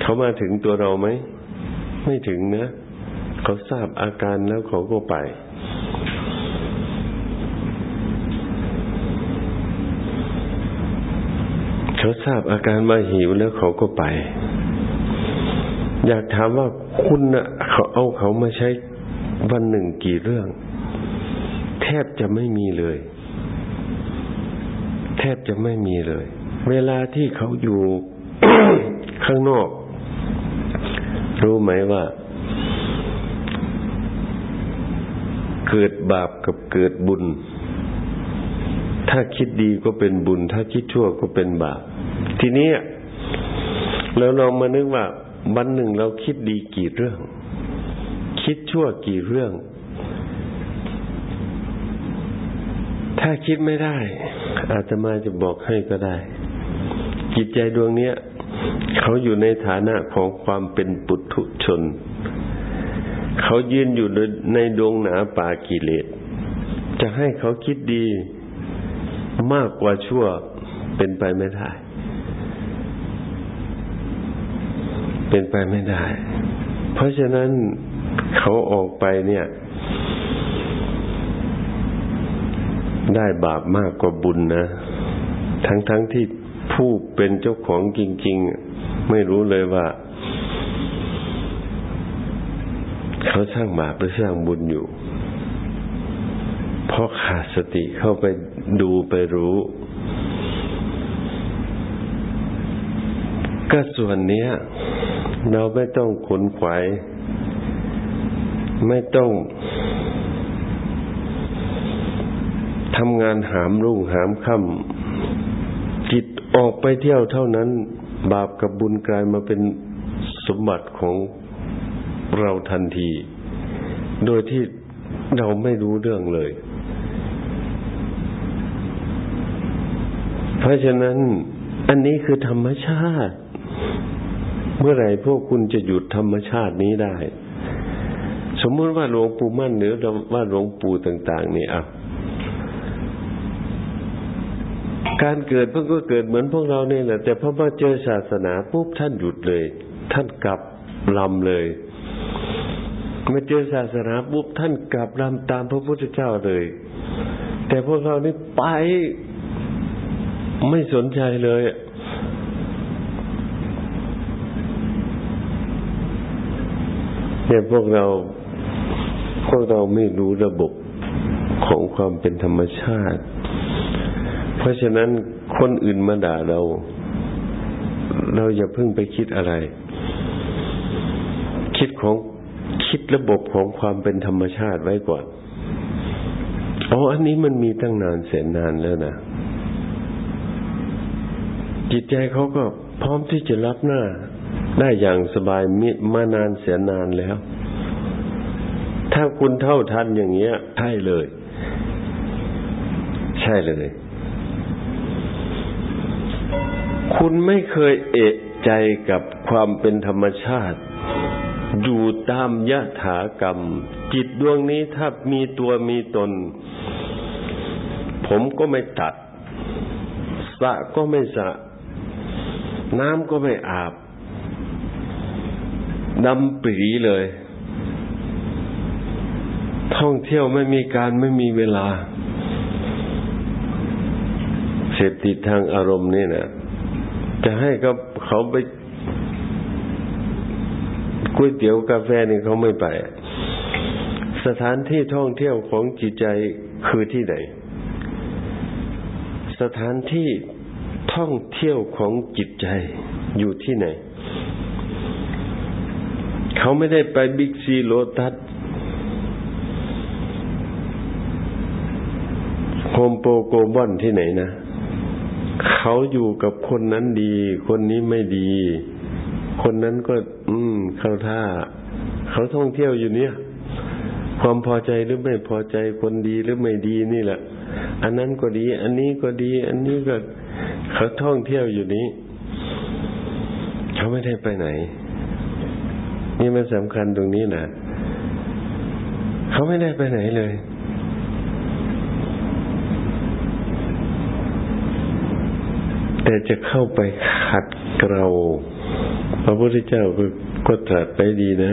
เขามาถึงตัวเราไหมไม่ถึงนะเขาทราบอาการแล้วเขาก็ไป เขาทราบอาการว่าหิวแล้วเขาก็ไป อยากถามว่าคุณนะเขาเอาเขามาใช้วันหนึ่งกี่เรื่อง แทบจะไม่มีเลย แทบจะไม่มีเลย เวลาที่เขาอยู่ข้างนอก รู้ไหมว่า เกิดบาปกับเกิดบุญ ถ้าคิดดีก็เป็นบุญ ถ้าคิดชั่วก็เป็นบาป ทีนี้เราลองมานึกว่าวันหนึ่งเราคิดดีกี่เรื่อง คิดชั่วกี่เรื่อง ถ้าคิดไม่ได้ อาตมาจะบอกให้ก็ได้ จิตใจดวงเนี้ยเขาอยู่ในฐานะของความเป็นปุถุชน เขายืนอยู่ในดวงหนาป่ากิเลส จะให้เขาคิดดีมากกว่าชั่วเป็นไปไม่ได้ เป็นไปไม่ได้ เพราะฉะนั้นเขาออกไปเนี่ย ได้บาปมากกว่าบุญนะ ทั้งๆทที่ผู้เป็นเจ้าของจริง ๆ ไม่รู้เลยว่า เขาสร้างบาปหรือสร้างบุญอยู่ เพราะขาดสติเข้าไปดูไปรู้ ก็ส่วนเนี้ย เราไม่ต้องขนขวาย ไม่ต้อง ทำงานหามรุ่งหามค่ำจิตออกไปเที่ยวเท่านั้น บาปกับบุญกลายมาเป็นสมบัติของเราทันที โดยที่เราไม่รู้เรื่องเลย เพราะฉะนั้น อันนี้คือธรรมชาติ เมื่อไหร่พวกคุณจะหยุดธรรมชาตินี้ได้ สมมติว่าหลวงปู่มั่นหรือว่าหลวงปู่ต่าง ๆ นี่อะ การเกิดเพิ่งก็เกิดเหมือนพวกเราเนี่ยแหละ แต่พอมาเจอศาสนาปุ๊บท่านหยุดเลย ท่านกลับลำเลยมาเจอศาสนาปุ๊บท่านกลับลำตามพระพุทธเจ้าเลย แต่พวกเรานี่ไปไม่สนใจเลยเนี่ยพวกเราพวกเราไม่รู้ระบบของความเป็นธรรมชาติ เพราะฉะนั้นคนอื่นมาด่าเรา เราอย่าเพิ่งไปคิดอะไร คิดของคิดระบบของความเป็นธรรมชาติไว้ก่อนอ๋ออันนี้มันมีตั้งนานแสนนานแล้วนะจิตใจเขาก็พร้อมที่จะรับหน้า ได้อย่างสบายมิมานานเสียนานแล้ว ถ้าคุณเท่าทันอย่างเงี้ย ใช่เลย ใช่เลย คุณไม่เคยเอะใจกับความเป็นธรรมชาติ อยู่ตามยะถากรรม จิตดวงนี้ถ้ามีตัวมีตน ผมก็ไม่ตัดสะก็ไม่สะ น้ำก็ไม่อาบดำปีเลย ท่องเที่ยวไม่มีการไม่มีเวลา เสพติดทางอารมณ์นี่นะ จะให้กับเขาไปก๋วยเตี๋ยวกาแฟนี่เขาไม่ไป สถานที่ท่องเที่ยวของจิตใจคือที่ไหน สถานที่ท่องเที่ยวของจิตใจอยู่ที่ไหน เขาไม่ได้ไปบิ๊กซีโลตัสโฮมโปรโกบอนที่ไหนนะ เขาอยู่กับคนนั้นดี คนนี้ไม่ดี คนนั้นก็ อืม เข้าท่า เขาท่องเที่ยวอยู่เนี่ย ความพอใจหรือไม่พอใจคนดีหรือไม่ดีนี่แหละ อันนั้นก็ดี อันนี้ก็ดี อันนี้ก็เขาท่องเที่ยวอยู่นี้ เขาไม่ได้ไปไหน นี่มันสำคัญตรงนี้นะเขาไม่ได้ไปไหนเลย แต่จะเข้าไปขัดเกลาพระพุทธเจ้าก็ก็ตรัสไปดีนะ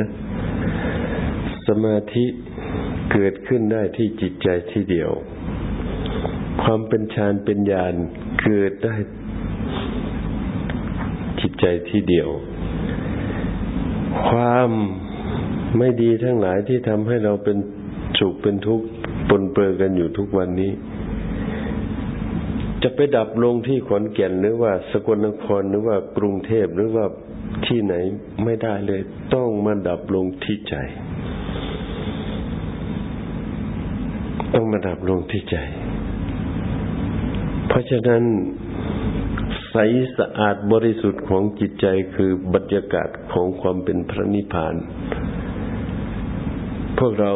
สมาธิเกิดขึ้นได้ที่จิตใจที่เดียว ความเป็นฌานเป็นญาณเกิดได้จิตใจที่เดียว ความไม่ดีทั้งหลายที่ทำให้เราเป็นสุขเป็นทุกข์ปนเปื้อกันอยู่ทุกวันนี้ จะไปดับลงที่ขอนแก่นหรือว่าสกลนครหรือว่ากรุงเทพหรือว่าที่ไหนไม่ได้เลย ต้องมาดับลงที่ใจ ต้องมาดับลงที่ใจ เพราะฉะนั้นใสสะอาดบริสุทธิ์ของจิตใจคือบรรยากาศของความเป็นพระนิพพาน พวกเรา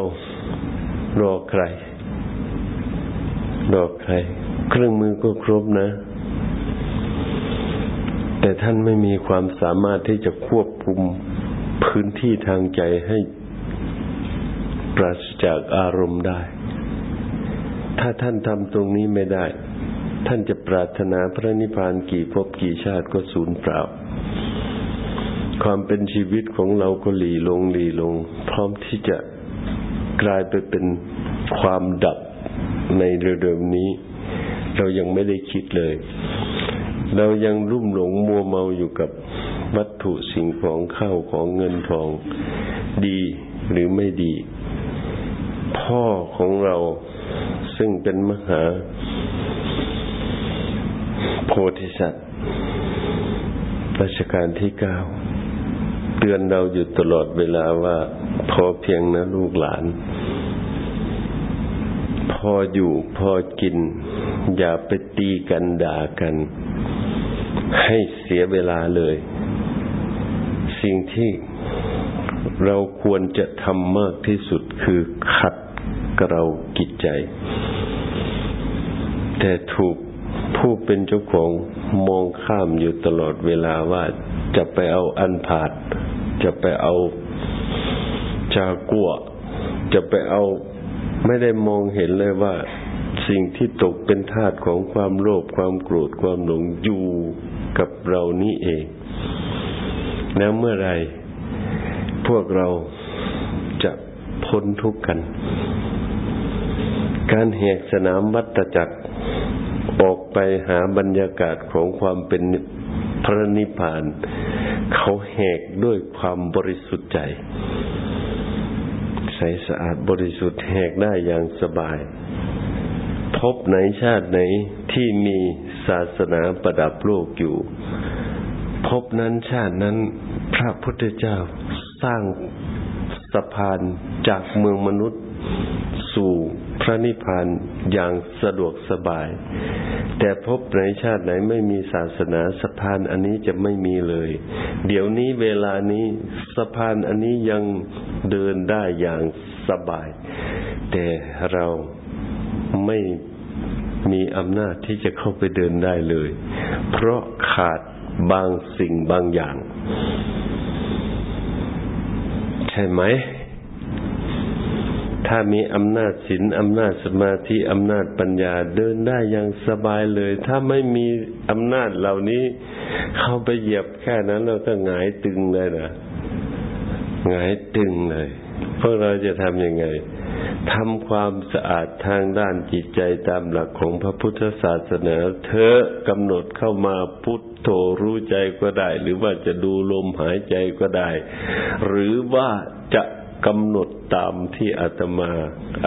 รอใคร รอใคร เครื่องมือก็ครบนะ แต่ท่านไม่มีความสามารถที่จะควบคุมพื้นที่ทางใจให้ปราศจากอารมณ์ได้ ถ้าท่านทำตรงนี้ไม่ได้ ท่านจะปรารถนาพระนิพพานกี่ภพกี่ชาติก็สูญเปล่า ความเป็นชีวิตของเราก็หลีลงหลีลง พร้อมที่จะกลายไปเป็นความดับในเร็วๆนี้ เรายังไม่ได้คิดเลย เรายังรุ่มหลงมัวเมาอยู่กับวัตถุสิ่งของเข้าของเงินทองดีหรือไม่ดี พ่อของเราซึ่งเป็นมหา โพธิสัตว์รัชกาลที่เก้าเตือนเราอยู่ตลอดเวลาว่าพอเพียงนะลูกหลาน พออยู่พอกิน อย่าไปตีกันด่ากัน ให้เสียเวลาเลย สิ่งที่เราควรจะทำมากที่สุดคือขัดเกลากิจใจ แต่ถูกผู้เป็นเจ้าของมองข้ามอยู่ตลอดเวลาว่าจะไปเอาอันผาด จะไปเอาจากัวจะไปเอา ไม่ได้มองเห็นเลยว่าสิ่งที่ตกเป็นทาสของความโลภความโกรธความหลงอยู่กับเรานี่เอง แล้วเมื่อไรพวกเราจะพ้นทุกข์กัน การแหกสนามวัตจักร ออกไปหาบรรยากาศของความเป็นพระนิพพาน เขาแหกด้วยความบริสุทธิ์ใจ ใสสะอาดบริสุทธิ์แหกได้อย่างสบาย พบไหนชาติไหนที่มีศาสนาประดับโลกอยู่ พบนั้นชาตินั้นพระพุทธเจ้าสร้างสะพานจากเมืองมนุษย์สู่ พระนิพพานอย่างสะดวกสบาย แต่พบในชาติไหนไม่มีศาสนาสะพานอันนี้จะไม่มีเลย เดี๋ยวนี้เวลานี้สะพานอันนี้ยังเดินได้อย่างสบาย แต่เราไม่มีอำนาจที่จะเข้าไปเดินได้เลย เพราะขาดบางสิ่งบางอย่าง ใช่ไหม ถ้ามีอำนาจศีลอำนาจสมาธิอำนาจปัญญาเดินได้อย่างสบายเลย ถ้าไม่มีอำนาจเหล่านี้ เข้าไปเหยียบแค่นั้นเราก็หงายตึงเลยนะหงายตึงเลยพวกเราจะทำยังไงทำความสะอาดทางด้านจิตใจตามหลักของพระพุทธศาสนาเธอกำหนดเข้ามาพุทโธรู้ใจก็ได้ หรือว่าจะดูลมหายใจก็ได้ หรือว่าจะ กำหนดตามที่อาตมา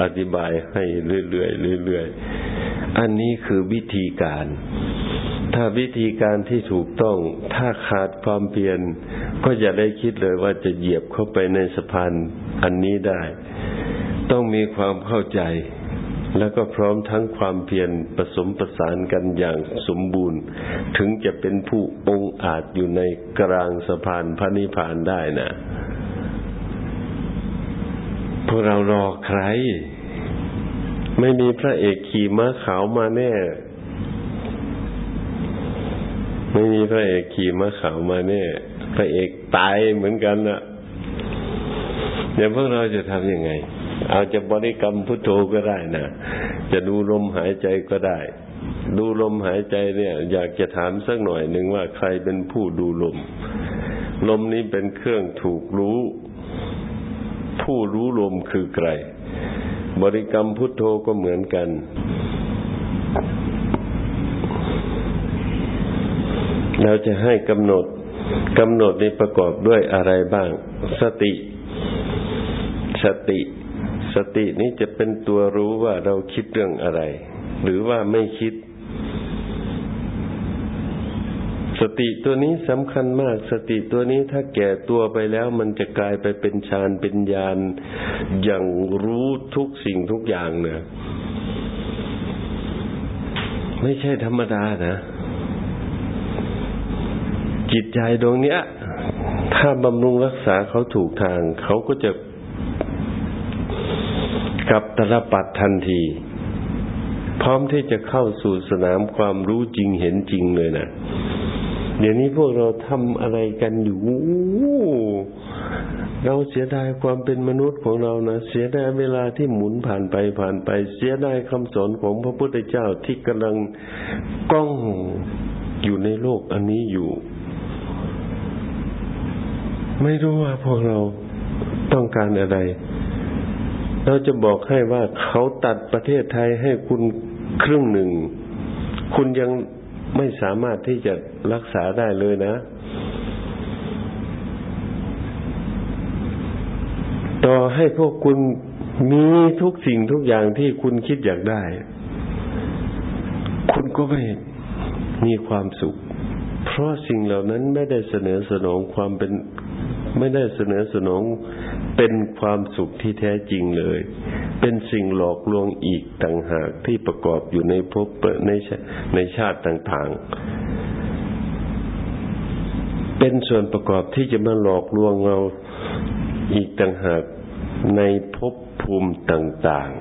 อธิบายให้เรื่อยๆเรื่อยๆ อันนี้คือวิธีการ ถ้าวิธีการที่ถูกต้อง ถ้าขาดความเพียรก็อย่าได้คิดเลยว่าจะเหยียบเข้าไปในสะพานอันนี้ได้ ต้องมีความเข้าใจ แล้วก็พร้อมทั้งความเพียรผสมประสานกันอย่างสมบูรณ์ ถึงจะเป็นผู้องอาจอยู่ในกลางสะพานพระนิพพานได้นะ พวกเรารอใคร ไม่มีพระเอกขี่ม้าขาวมาแน่ ไม่มีพระเอกขี่ม้าขาวมาแน่ พระเอกตายเหมือนกันนะเดี๋ยวพวกเราจะทำยังไง เอาจะบริกรรมพุทโธก็ได้นะจะดูลมหายใจก็ได้ ดูลมหายใจเนี่ย อยากจะถามสักหน่อยหนึ่งว่าใครเป็นผู้ดูลม ลมนี้เป็นเครื่องถูกรู้ ผู้รู้ลมคือใคร บริกรรมพุทโธก็เหมือนกัน เราจะให้กำหนดกำหนดนี้ประกอบด้วยอะไรบ้าง สติ สติ สตินี้จะเป็นตัวรู้ว่าเราคิดเรื่องอะไร หรือว่าไม่คิด สติตัวนี้สำคัญมาก สติตัวนี้ถ้าแก่ตัวไปแล้วมันจะกลายไปเป็นฌานเป็นญาณอย่างรู้ทุกสิ่งทุกอย่างเนะ ไม่ใช่ธรรมดานะ จิตใจดวงเนี้ย ถ้าบำรุงรักษาเขาถูกทาง เขาก็จะกลับตลปัดทันที พร้อมที่จะเข้าสู่สนามความรู้จริงเห็นจริงเลยนะ เดี๋ยวนี้พวกเราทำอะไรกันอยู่ เราเสียดายความเป็นมนุษย์ของเรานะ เสียดายเวลาที่หมุนผ่านไปผ่านไป เสียดายคำสอนของพระพุทธเจ้าที่กำลังก้องอยู่ในโลกอันนี้อยู่ ไม่รู้ว่าพวกเราต้องการอะไร เราจะบอกให้ว่าเขาตัดประเทศไทยให้คุณครึ่งหนึ่ง คุณยัง ไม่สามารถที่จะรักษาได้เลยนะ ต่อให้พวกคุณมีทุกสิ่งทุกอย่างที่คุณคิดอยากได้ คุณก็ไม่มีความสุข เพราะสิ่งเหล่านั้นไม่ได้เสนอสนองความเป็น ไม่ได้เสนอสนองเป็นความสุขที่แท้จริงเลย เป็นสิ่งหลอกลวงอีกต่างหากที่ประกอบอยู่ในภพในในชาติต่างๆ เป็นส่วนประกอบที่จะมาหลอกลวงเราอีกต่างหากในภพภูมิต่างๆ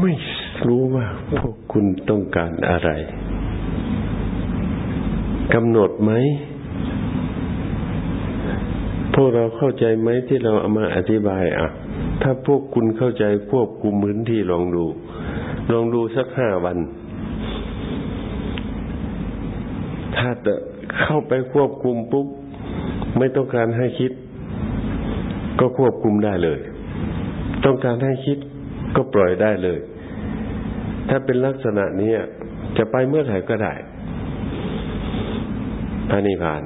ไม่รู้ว่าพวกคุณต้องการอะไรกำหนดไหม วกเราเข้าใจไหมที่เราเอามาอธิบายอะ ถ้าพวกคุณเข้าใจควบคุมพื้นที่ลองดู ลองดูสักห้าวัน ถ้าจะเข้าไปควบคุมปุ๊บไม่ต้องการให้คิด ก็ควบคุมได้เลย ต้องการให้คิดก็ปล่อยได้เลย ถ้าเป็นลักษณะนี้จะไปเมื่อไหร่ก็ได้พระนิพพาน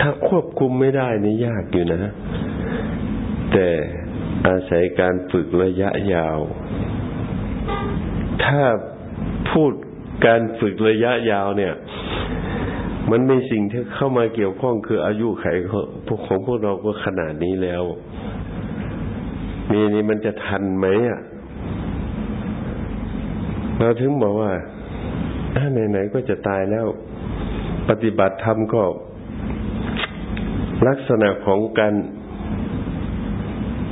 ถ้าควบคุมไม่ได้นี่ยากอยู่นะ แต่อาศัยการฝึกระยะยาว ถ้าพูดการฝึกระยะยาวเนี่ย มันมีสิ่งที่เข้ามาเกี่ยวข้องคืออายุไขของพวกเราก็ขนาดนี้แล้ว มีนี่มันจะทันไหมอะเราถึงบอกว่าไหนๆก็จะตายแล้ว ปฏิบัติธรรมก็ ลักษณะของการ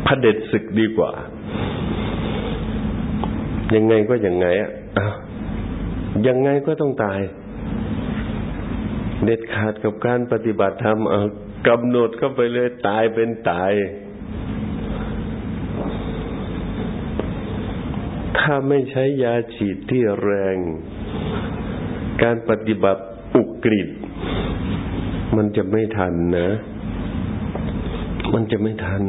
พระเด็จศึกดีกว่า ยังไงก็ยังไงอะยังไงก็ต้องตาย เด็ดขาดกับการปฏิบัติธรรมเอากำหนดเข้าไปเลยตายเป็นตาย ถ้าไม่ใช้ยาฉีดที่แรง การปฏิบัติอุกฤษมันจะไม่ทันนะ มันจะไม่ทัน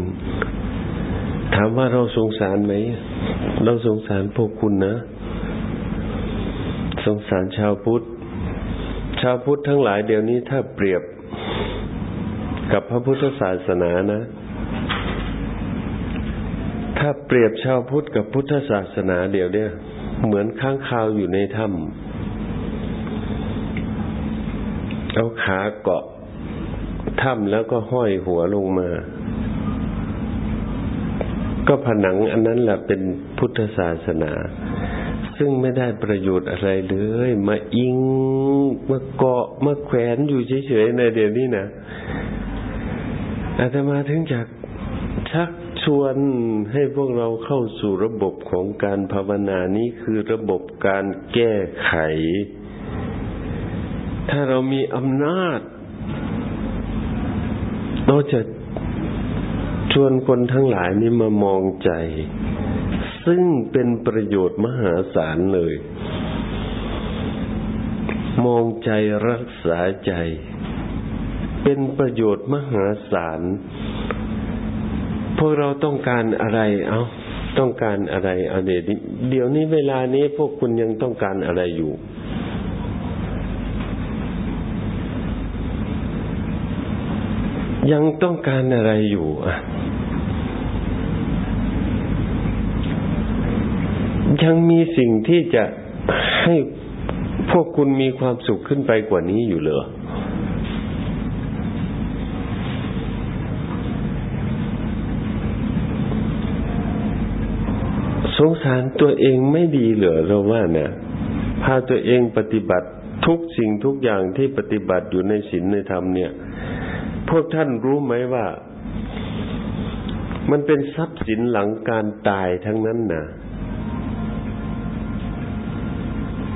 ถามว่าเราสงสารไหม เราสงสารพวกคุณนะ สงสารชาวพุทธ ชาวพุทธทั้งหลายเดี๋ยวนี้ถ้าเปรียบกับพระพุทธศาสนานะ ถ้าเปรียบชาวพุทธกับพุทธศาสนาเดี๋ยวเนี้ยเหมือนค้างคาวอยู่ในถ้ำเอาขาเกาะ ถ้ำแล้วก็ห้อยหัวลงมา ก็ผนังอันนั้นแหละเป็นพุทธศาสนา ซึ่งไม่ได้ประโยชน์อะไรเลย มาอิงมาเกาะมาแขวนอยู่เฉยๆในเดี๋ยวนี้นะอาตมาถึงจากชักชวนให้พวกเราเข้าสู่ระบบของการภาวนานี้คือระบบการแก้ไข ถ้าเรามีอำนาจ เราจะชวนคนทั้งหลายนี้มามองใจ ซึ่งเป็นประโยชน์มหาศาลเลย มองใจรักษาใจ เป็นประโยชน์มหาศาลพวกเราต้องการอะไรเอาต้องการอะไรเอาเดี๋ยวเดี๋ยวนี้เวลานี้พวกคุณยังต้องการอะไรอยู่ ยังต้องการอะไรอยู่อะยังมีสิ่งที่จะให้พวกคุณมีความสุขขึ้นไปกว่านี้อยู่เหรอสงสารตัวเองไม่ดีเหรอเราว่านะพาตัวเองปฏิบัติทุกสิ่งทุกอย่างที่ปฏิบัติอยู่ในศีลในธรรมเนี่ย พวกท่านรู้ไหมว่า มันเป็นทรัพย์สินหลังการตายทั้งนั้นนะ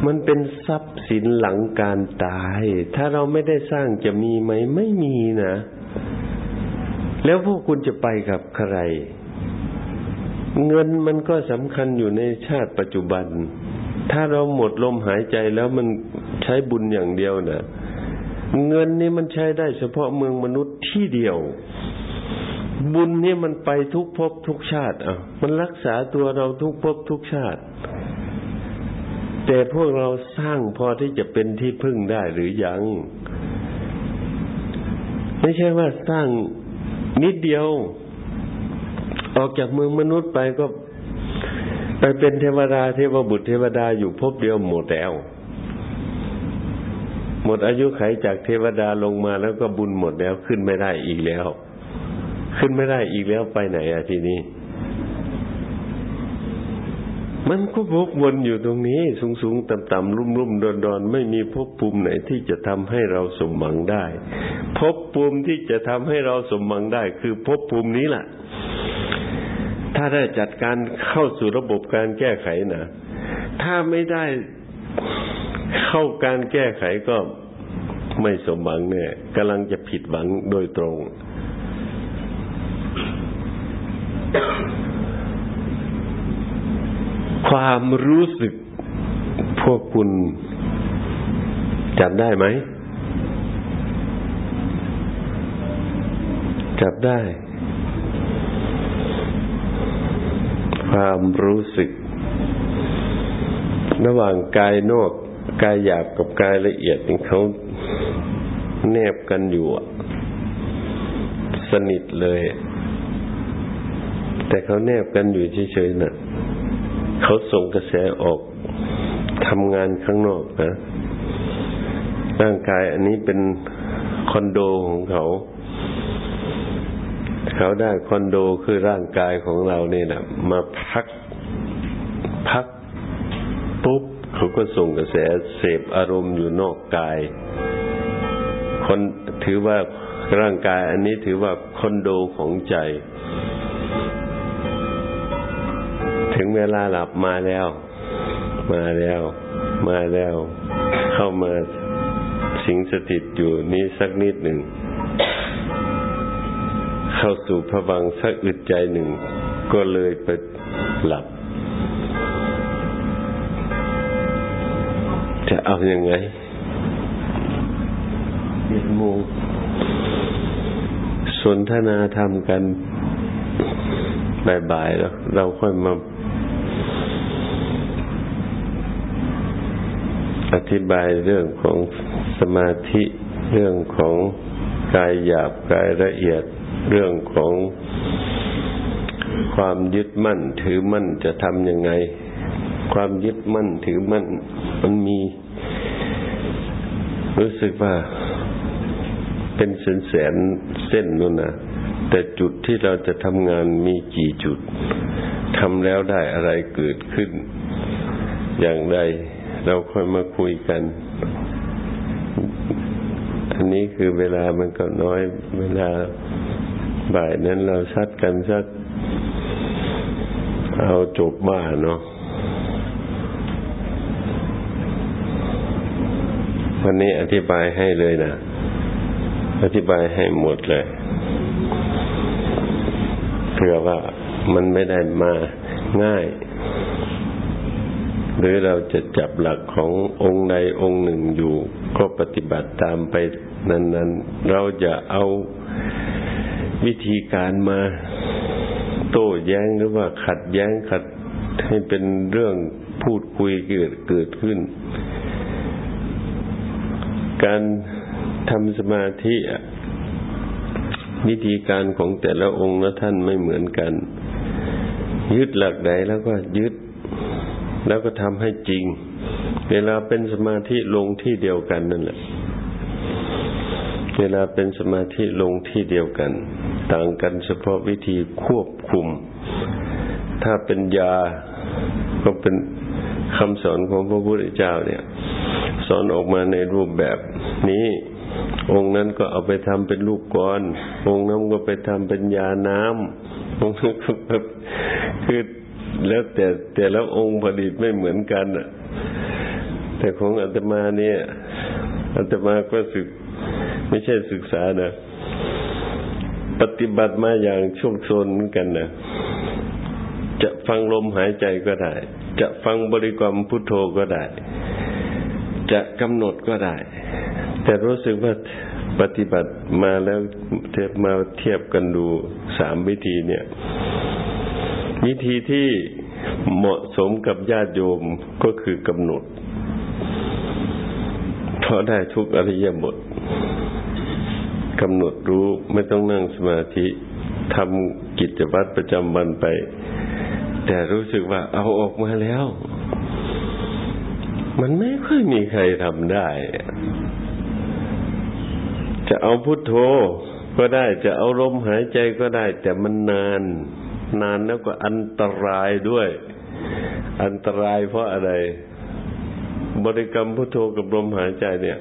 มันเป็นทรัพย์สินหลังการตาย ถ้าเราไม่ได้สร้างจะมีไหม ไม่มีนะ แล้วพวกคุณจะไปกับใคร เงินมันก็สำคัญอยู่ในชาติปัจจุบัน ถ้าเราหมดลมหายใจแล้วมันใช้บุญอย่างเดียวนะ เงินนี่มันใช้ได้เฉพาะเมืองมนุษย์ที่เดียว บุญนี่มันไปทุกภพทุกชาติอะมันรักษาตัวเราทุกภพทุกชาติ แต่พวกเราสร้างพอที่จะเป็นที่พึ่งได้หรือยัง ไม่ใช่ว่าสร้างนิดเดียว ออกจากเมืองมนุษย์ไปก็ ไปเป็นเทวดาเทวบุตรเทวดาอยู่พบเดียวหมดแล้ว หมดอายุไขจากเทวดาลงมาแล้วก็บุญหมดแล้วขึ้นไม่ได้อีกแล้ว ขึ้นไม่ได้อีกแล้วไปไหนอะทีนี้ มันก็วกวนอยู่ตรงนี้ สูงสูงต่ำต่ำรุ่มรุ่มดอนดอนไม่มีภพภูมิไหนที่จะทำให้เราสมหวังได้ภพภูมิที่จะทำให้เราสมหวังได้ คือภพภูมินี้แหละถ้าได้จัดการเข้าสู่ระบบการแก้ไขนะถ้าไม่ได้ เข้าการแก้ไขก็ไม่สมหวังเนี่ยกำลังจะผิดหวังโดยตรง ความรู้สึกพวกคุณจับได้ไหม จับได้ ความรู้สึก ระหว่างกายนอก กายหยาบกับกายละเอียดนี่เขาแนบกันอยู่สนิทเลย แต่เขาแนบกันอยู่เฉยๆนะ่ะเขาส่งกระแสออกทำงานข้างนอกนะร่างกายอันนี้เป็นคอนโดของเขา เขาได้คอนโดคือร่างกายของเราเนี่ยนะมาพักพักปุ๊บ เขาก็ส่งกระแสเสพอารมณ์อยู่นอกกาย คนถือว่าร่างกายอันนี้ถือว่าคอนโดของใจ ถึงเวลาหลับมาแล้ว มาแล้ว มาแล้ว เข้ามาสิงสถิตอยู่นี้สักนิดหนึ่ง เข้าสู่ผวังสักอึดใจหนึ่ง ก็เลยไปหลับ จะเอาอยัางไงเรียนโมงสนทนาธรรมกันบ่ายๆแล้วเราค่อยมาอธิบายเรื่องของสมาธิเรื่องของกายหยาบกายละเอียด เรื่องของความยึดมั่นถือมั่นจะทำยังไง ความยึดมั่นถือมั่น มันมี รู้สึกว่าเป็นแสนแสนเส้นนู่นนะแต่จุดที่เราจะทำงานมีกี่จุดทำแล้วได้อะไรเกิดขึ้น อย่างไรเราค่อยมาคุยกัน อันนี้คือเวลามันก็น้อย เวลาบ่ายนั้นเราชัดกันสักเอาจบบ้าเนาะ วันนี้อธิบายให้เลยนะ อธิบายให้หมดเลยเพื่อว่ามันไม่ได้มาง่าย หรือเราจะจับหลักขององค์ใดองค์หนึ่งอยู่ ก็ปฏิบัติตามไปนั้น ๆ เราจะเอาวิธีการมาโต้แย้งหรือว่าขัดแย้งขัดให้เป็นเรื่องพูดคุยเกิดเกิดขึ้น การทำสมาธิวิธีการของแต่ละองค์ละท่านไม่เหมือนกัน ยึดหลักใดแล้วก็ยึด แล้วก็ทำให้จริง เวลาเป็นสมาธิลงที่เดียวกันนั่นแหละ เวลาเป็นสมาธิลงที่เดียวกัน ต่างกันเฉพาะวิธีควบคุม ถ้าเป็นยาก็เป็นคำสอนของพระพุทธเจ้าเนี่ย อนออกมาในรูปแบบนี้ องค์นั้นก็เอาไปทำเป็นลูกกรองค์นั้นก็ไปทำเป็นยาน้ำองค์นั้นก็คือแล้วแต่แต่ละองค์ผลิตไม่เหมือนกันอะ แต่ของอาตมาเนี่ยอาตมาก็ศึก ไม่ใช่ศึกษานะปฏิบัติมาอย่างช่วงโซนเหมือนกันนะจะฟังลมหายใจก็ได้ จะฟังบริกรรมพุทโธก็ได้ จะกำหนดก็ได้ แต่รู้สึกว่าปฏิบัติมาแล้วเทียบมาเทียบกันดูสามวิธีเนี่ย วิธีที่เหมาะสมกับญาติโยมก็คือกำหนดเพราะได้ทุกอริยบทกำหนดรู้ไม่ต้องนั่งสมาธิทำกิจวัตรประจำวันไป แต่รู้สึกว่าเอาออกมาแล้ว มันไม่ค่อยมีใครทำได้ จะเอาพุทโธก็ได้จะเอาลมหายใจก็ได้ แต่มันนาน นานแล้วก็อันตรายด้วย อันตรายเพราะอะไร บริกรรมพุทโธกับลมหายใจเนี่ย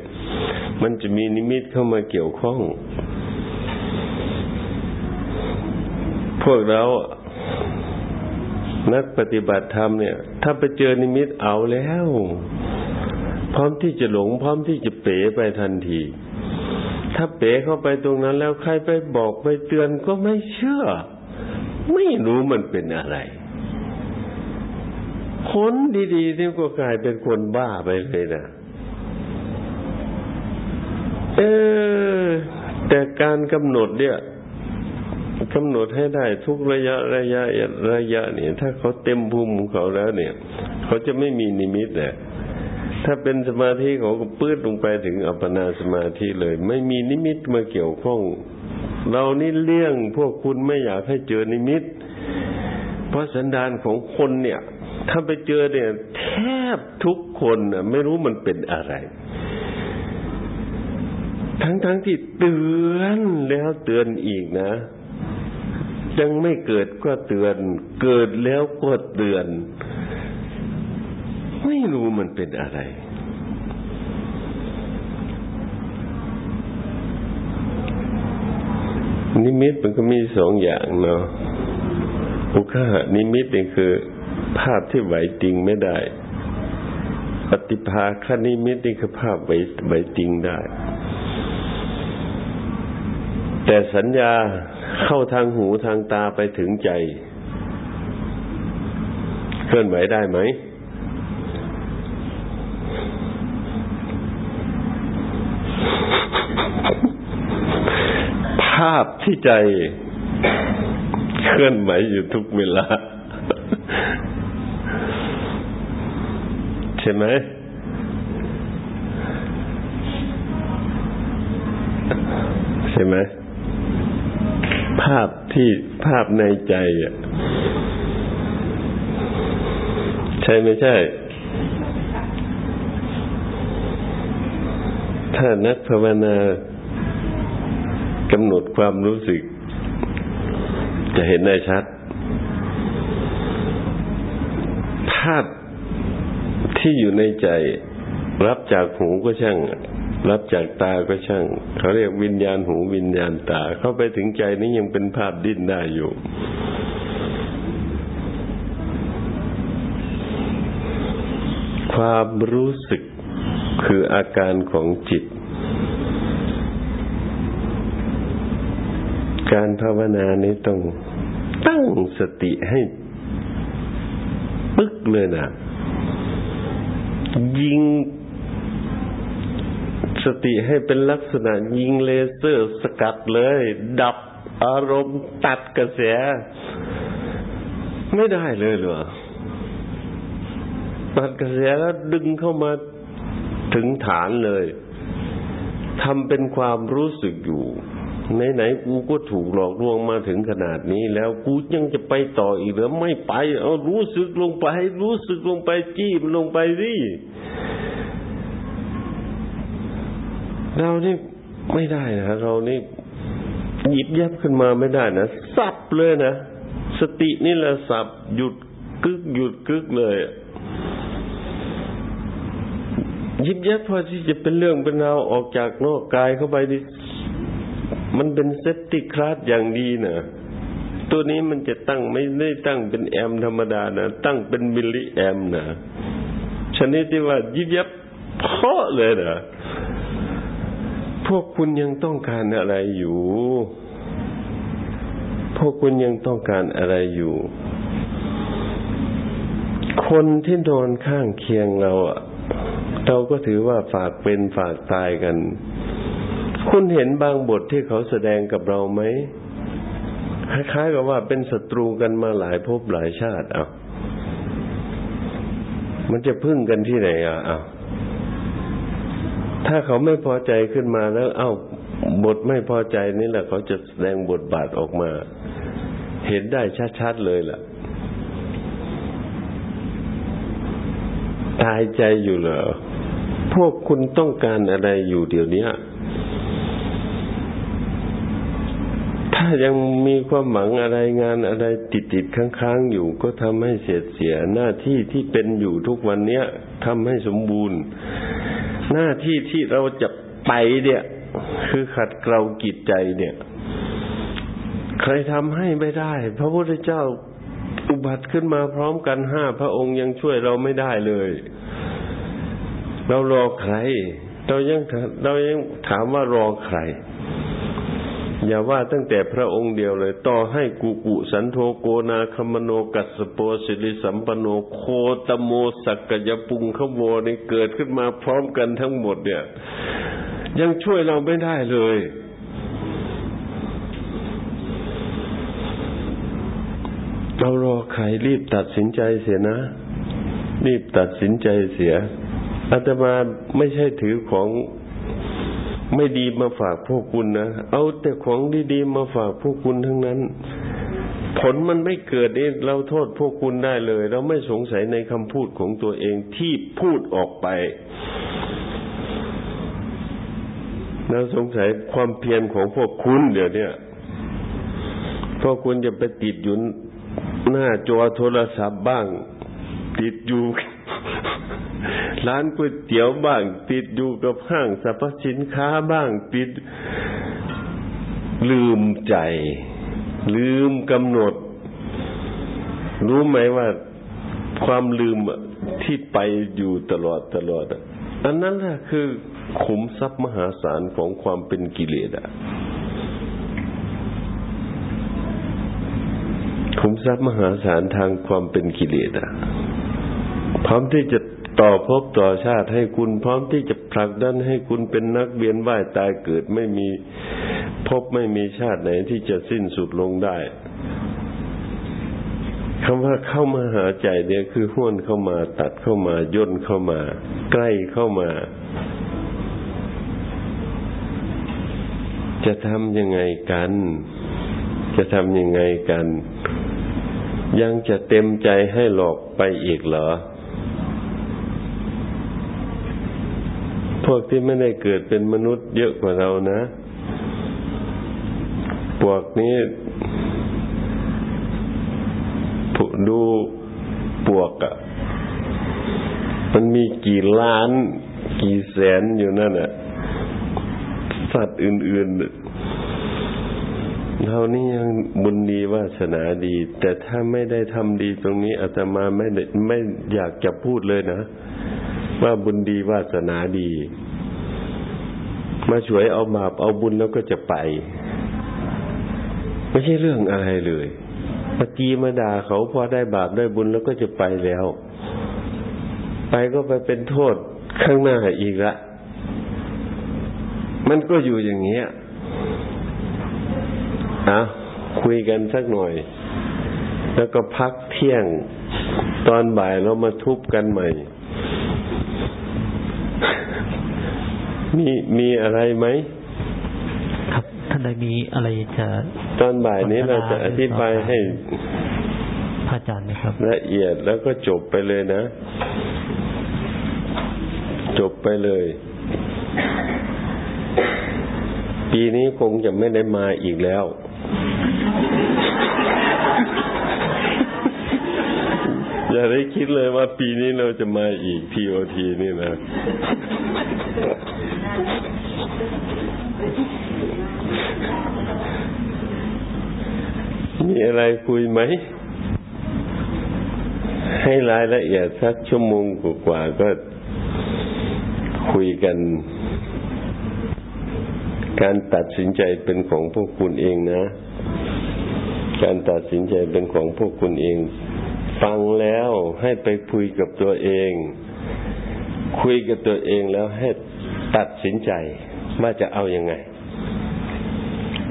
มันจะมีนิมิตเข้ามาเกี่ยวข้อง พวกเรา นักปฏิบัติธรรมเนี่ย ถ้าไปเจอนิมิตเอาแล้ว พร้อมที่จะหลง พร้อมที่จะเป๋ไปทันที ถ้าเป๋เข้าไปตรงนั้นแล้วใครไปบอกไปเตือนก็ไม่เชื่อ ไม่รู้มันเป็นอะไร คนดีๆนี่ก็กลายเป็นคนบ้าไปเลยนะเออแต่การกำหนดเนี่ย กำหนดให้ได้ทุกระยะระยะระยะเนี่ย ถ้าเขาเต็มภูมิของเขาแล้วเนี่ย เขาจะไม่มีนิมิตแหละถ้าเป็นสมาธิเขาก็ปื้ดลงไปถึงอัปปนาสมาธิเลย ไม่มีนิมิตมาเกี่ยวข้อง เรานี่เลี่ยงพวกคุณไม่อยากให้เจอนิมิต เพราะสันดานของคนเนี่ย ถ้าไปเจอเนี่ย แทบทุกคนน่ะไม่รู้มันเป็นอะไร ทั้งๆทที่เตือนแล้วเตือนอีกนะ ยังไม่เกิดก็เตือน เกิดแล้วก็เตือน ไม่รู้มันเป็นอะไร นิมิตมันก็มีสองอย่างเนาะอุคหานิมิตนี่คือ ภาพที่ไหวจริงไม่ได้ ปฏิภาคณิมิตนี่คือภาพใบใบจริงได้ แต่สัญญา เข้าทางหูทางตาไปถึงใจ เคลื่อนไหวได้ไหม ภาพที่ใจ เคลื่อนไหวอยู่ทุกเวลา ใช่ไหมใช่ไหม ภาพที่ภาพในใจอะใช่ไม่ใช่ ถ้านักภาวนากำหนดความรู้สึก จะเห็นได้ชัด ภาพที่อยู่ในใจ รับจากหูก็ช่าง รับจากตาก็ช่าง เขาเรียกวิญญาณหูวิญญาณตา เข้าไปถึงใจนี้ยังเป็นภาพดิ้นได้อยู่ความรู้สึกคืออาการของจิต การภาวนานี้ต้องตั้งสติให้ปึ๊กเลยนะยิง สติให้เป็นลักษณะยิงเลเซอร์สกัดเลย ดับอารมณ์ตัดกระแส ไม่ได้เลยเหรอตัดกระแสแล้วดึงเข้ามาถึงฐานเลยทำเป็นความรู้สึกอยู่ไหนๆกูก็ถูกหลอกลวงมาถึงขนาดนี้ แล้วกูยังจะไปต่ออีกหรือไม่ไป เอารู้สึกลงไป รู้สึกลงไปจี้มันลงไปสิ เรานี่ไม่ได้นะเรานี่หยิบยับขึ้นมาไม่ได้นะสับเลยนะสตินี่แหละสับหยุดกึกหยุดกึกเลยยิบยับพอที่จะเป็นเรื่องเป็นราวออกจากนอกกายเข้าไปดิมันเป็นเซปติคลาสอย่างดีนะตัวนี้มันจะตั้งไม่ได้ตั้งเป็นแอมธรรมดานะตั้งเป็นมิลลิแอมนะชนิดที่ว่ายิบยับเพาะเลยนะ วกคุณยังต้องการอะไรอยู่ พวกคุณยังต้องการอะไรอยู่ คนที่นอนข้างเคียงเราอะเราก็ถือว่าฝากเป็นฝากตายกัน คุณเห็นบางบทที่เขาแสดงกับเราไหมคล้ายๆกับว่าเป็นศัตรูกันมาหลายภพหลายชาติเอามันจะพึ่งกันที่ไหนอะเอา ถ้าเขาไม่พอใจขึ้นมาแล้ว เอ้าบทไม่พอใจนี่แหละเขาจะแสดงบทบาทออกมา เห็นได้ชัดๆเลยล่ะตายใจอยู่เหรอพวกคุณต้องการอะไรอยู่เดี๋ยวนี้ถ้ายังมีความหวังอะไรงานอะไรติดติดค้างๆอยู่ ก็ทำให้เสียเสียหน้าที่ที่เป็นอยู่ทุกวันเนี้ยทำให้สมบูรณ์ หน้าที่ที่เราจะไปเนี่ย คือขัดเกลากิจใจเนี่ย ใครทำให้ไม่ได้ พระพุทธเจ้าอุบัติขึ้นมาพร้อมกันห้าพระองค์ยังช่วยเราไม่ได้เลย เรารอใคร เรายังเรายังถามว่ารอใคร อย่าว่าตั้งแต่พระองค์เดียวเลย ต่อให้กุกุสันโธโกนาคมโนกัสโปสิริสัมปโนโคตโมสักกยปุงขโวนี่เกิดขึ้นมาพร้อมกันทั้งหมดเนี่ย ยังช่วยเราไม่ได้เลย เรารอใครรีบตัดสินใจเสียนะ รีบตัดสินใจเสียอาตมาไม่ใช่ถือของ ไม่ดีมาฝากพวกคุณนะ เอาแต่ของดีๆมาฝากพวกคุณทั้งนั้น ผลมันไม่เกิดนี่เราโทษพวกคุณได้เลย เราไม่สงสัยในคำพูดของตัวเองที่พูดออกไปเราสงสัยความเพียรของพวกคุณเดี๋ยวนี้พวกคุณจะไปติดอยู่หน้าจอโทรศัพท์บ้าง ติดอยู่ ร้านก๋วยเตี๋ยวบ้าง ติดอยู่กับห้างสรรพสินค้าบ้างติด ลืมใจ ลืมกำหนด รู้ไหมว่าความลืมที่ไปอยู่ตลอดตลอดอันนั้นแหละคือขุมทรัพย์มหาศาลของความเป็นกิเลสอะขุมทรัพย์มหาศาลทางความเป็นกิเลสอะพร้อมที่จะ ต่อภพต่อชาติให้คุณพร้อมที่จะผลักดันให้คุณเป็นนักเวียนว่ายตายเกิดไม่มีภพไม่มีชาติไหนที่จะสิ้นสุดลงได้คำว่าเข้ามาหาใจเนี่ยคือห้วนเข้ามาตัดเข้ามาย่นเข้ามา ใกล้เข้ามา จะทำยังไงกัน จะทำยังไงกัน ยังจะเต็มใจให้หลอกไปอีกเหรอ วกที่ไม่ได้เกิดเป็นมนุษย์เยอะกว่าเรานะ พวกนี้ดูปวกอะ่ะ มันมีกี่ล้าน กี่แสนอยู่นั่นอะ่ะ สัตว์อื่นๆเท่านี้ยังบุญดีวาสนาดี แต่ถ้าไม่ได้ทำดีตรงนี้อาตมาไม่ไม่อยากจะพูดเลยนะ ว่าบุญดีวาสนาดี มาช่วยเอาบาปเอาบุญแล้วก็จะไป ไม่ใช่เรื่องอะไรเลยมาจีมาด่าเขาพอได้บาปได้บุญแล้วก็จะไปแล้ว ไปก็ไปเป็นโทษข้างหน้าอีกละ มันก็อยู่อย่างเงี้ยอะคุยกันสักหน่อย แล้วก็พักเที่ยงตอนบ่ายเรามาทุบกันใหม่ มีมีอะไรไหมท่านใดมีอะไรจะตอนบ่ายนี้เราจะอธิบายให้พระอาจารย์นะครับ ละเอียดแล้วก็จบไปเลยนะ จบไปเลย ปีนี้คงจะไม่ได้มาอีกแล้วอย่าได้คิดเลยว่าปีนี้เราจะมาอีกทีโอทีนี่นะ อะไรคุยไหม ให้รายละเอียดสักชั่วโมงกว่าก็คุยกัน การตัดสินใจเป็นของพวกคุณเองนะ การตัดสินใจเป็นของพวกคุณเอง ฟังแล้วให้ไปคุยกับตัวเอง คุยกับตัวเองแล้วให้ตัดสินใจว่าจะเอาอยัางไง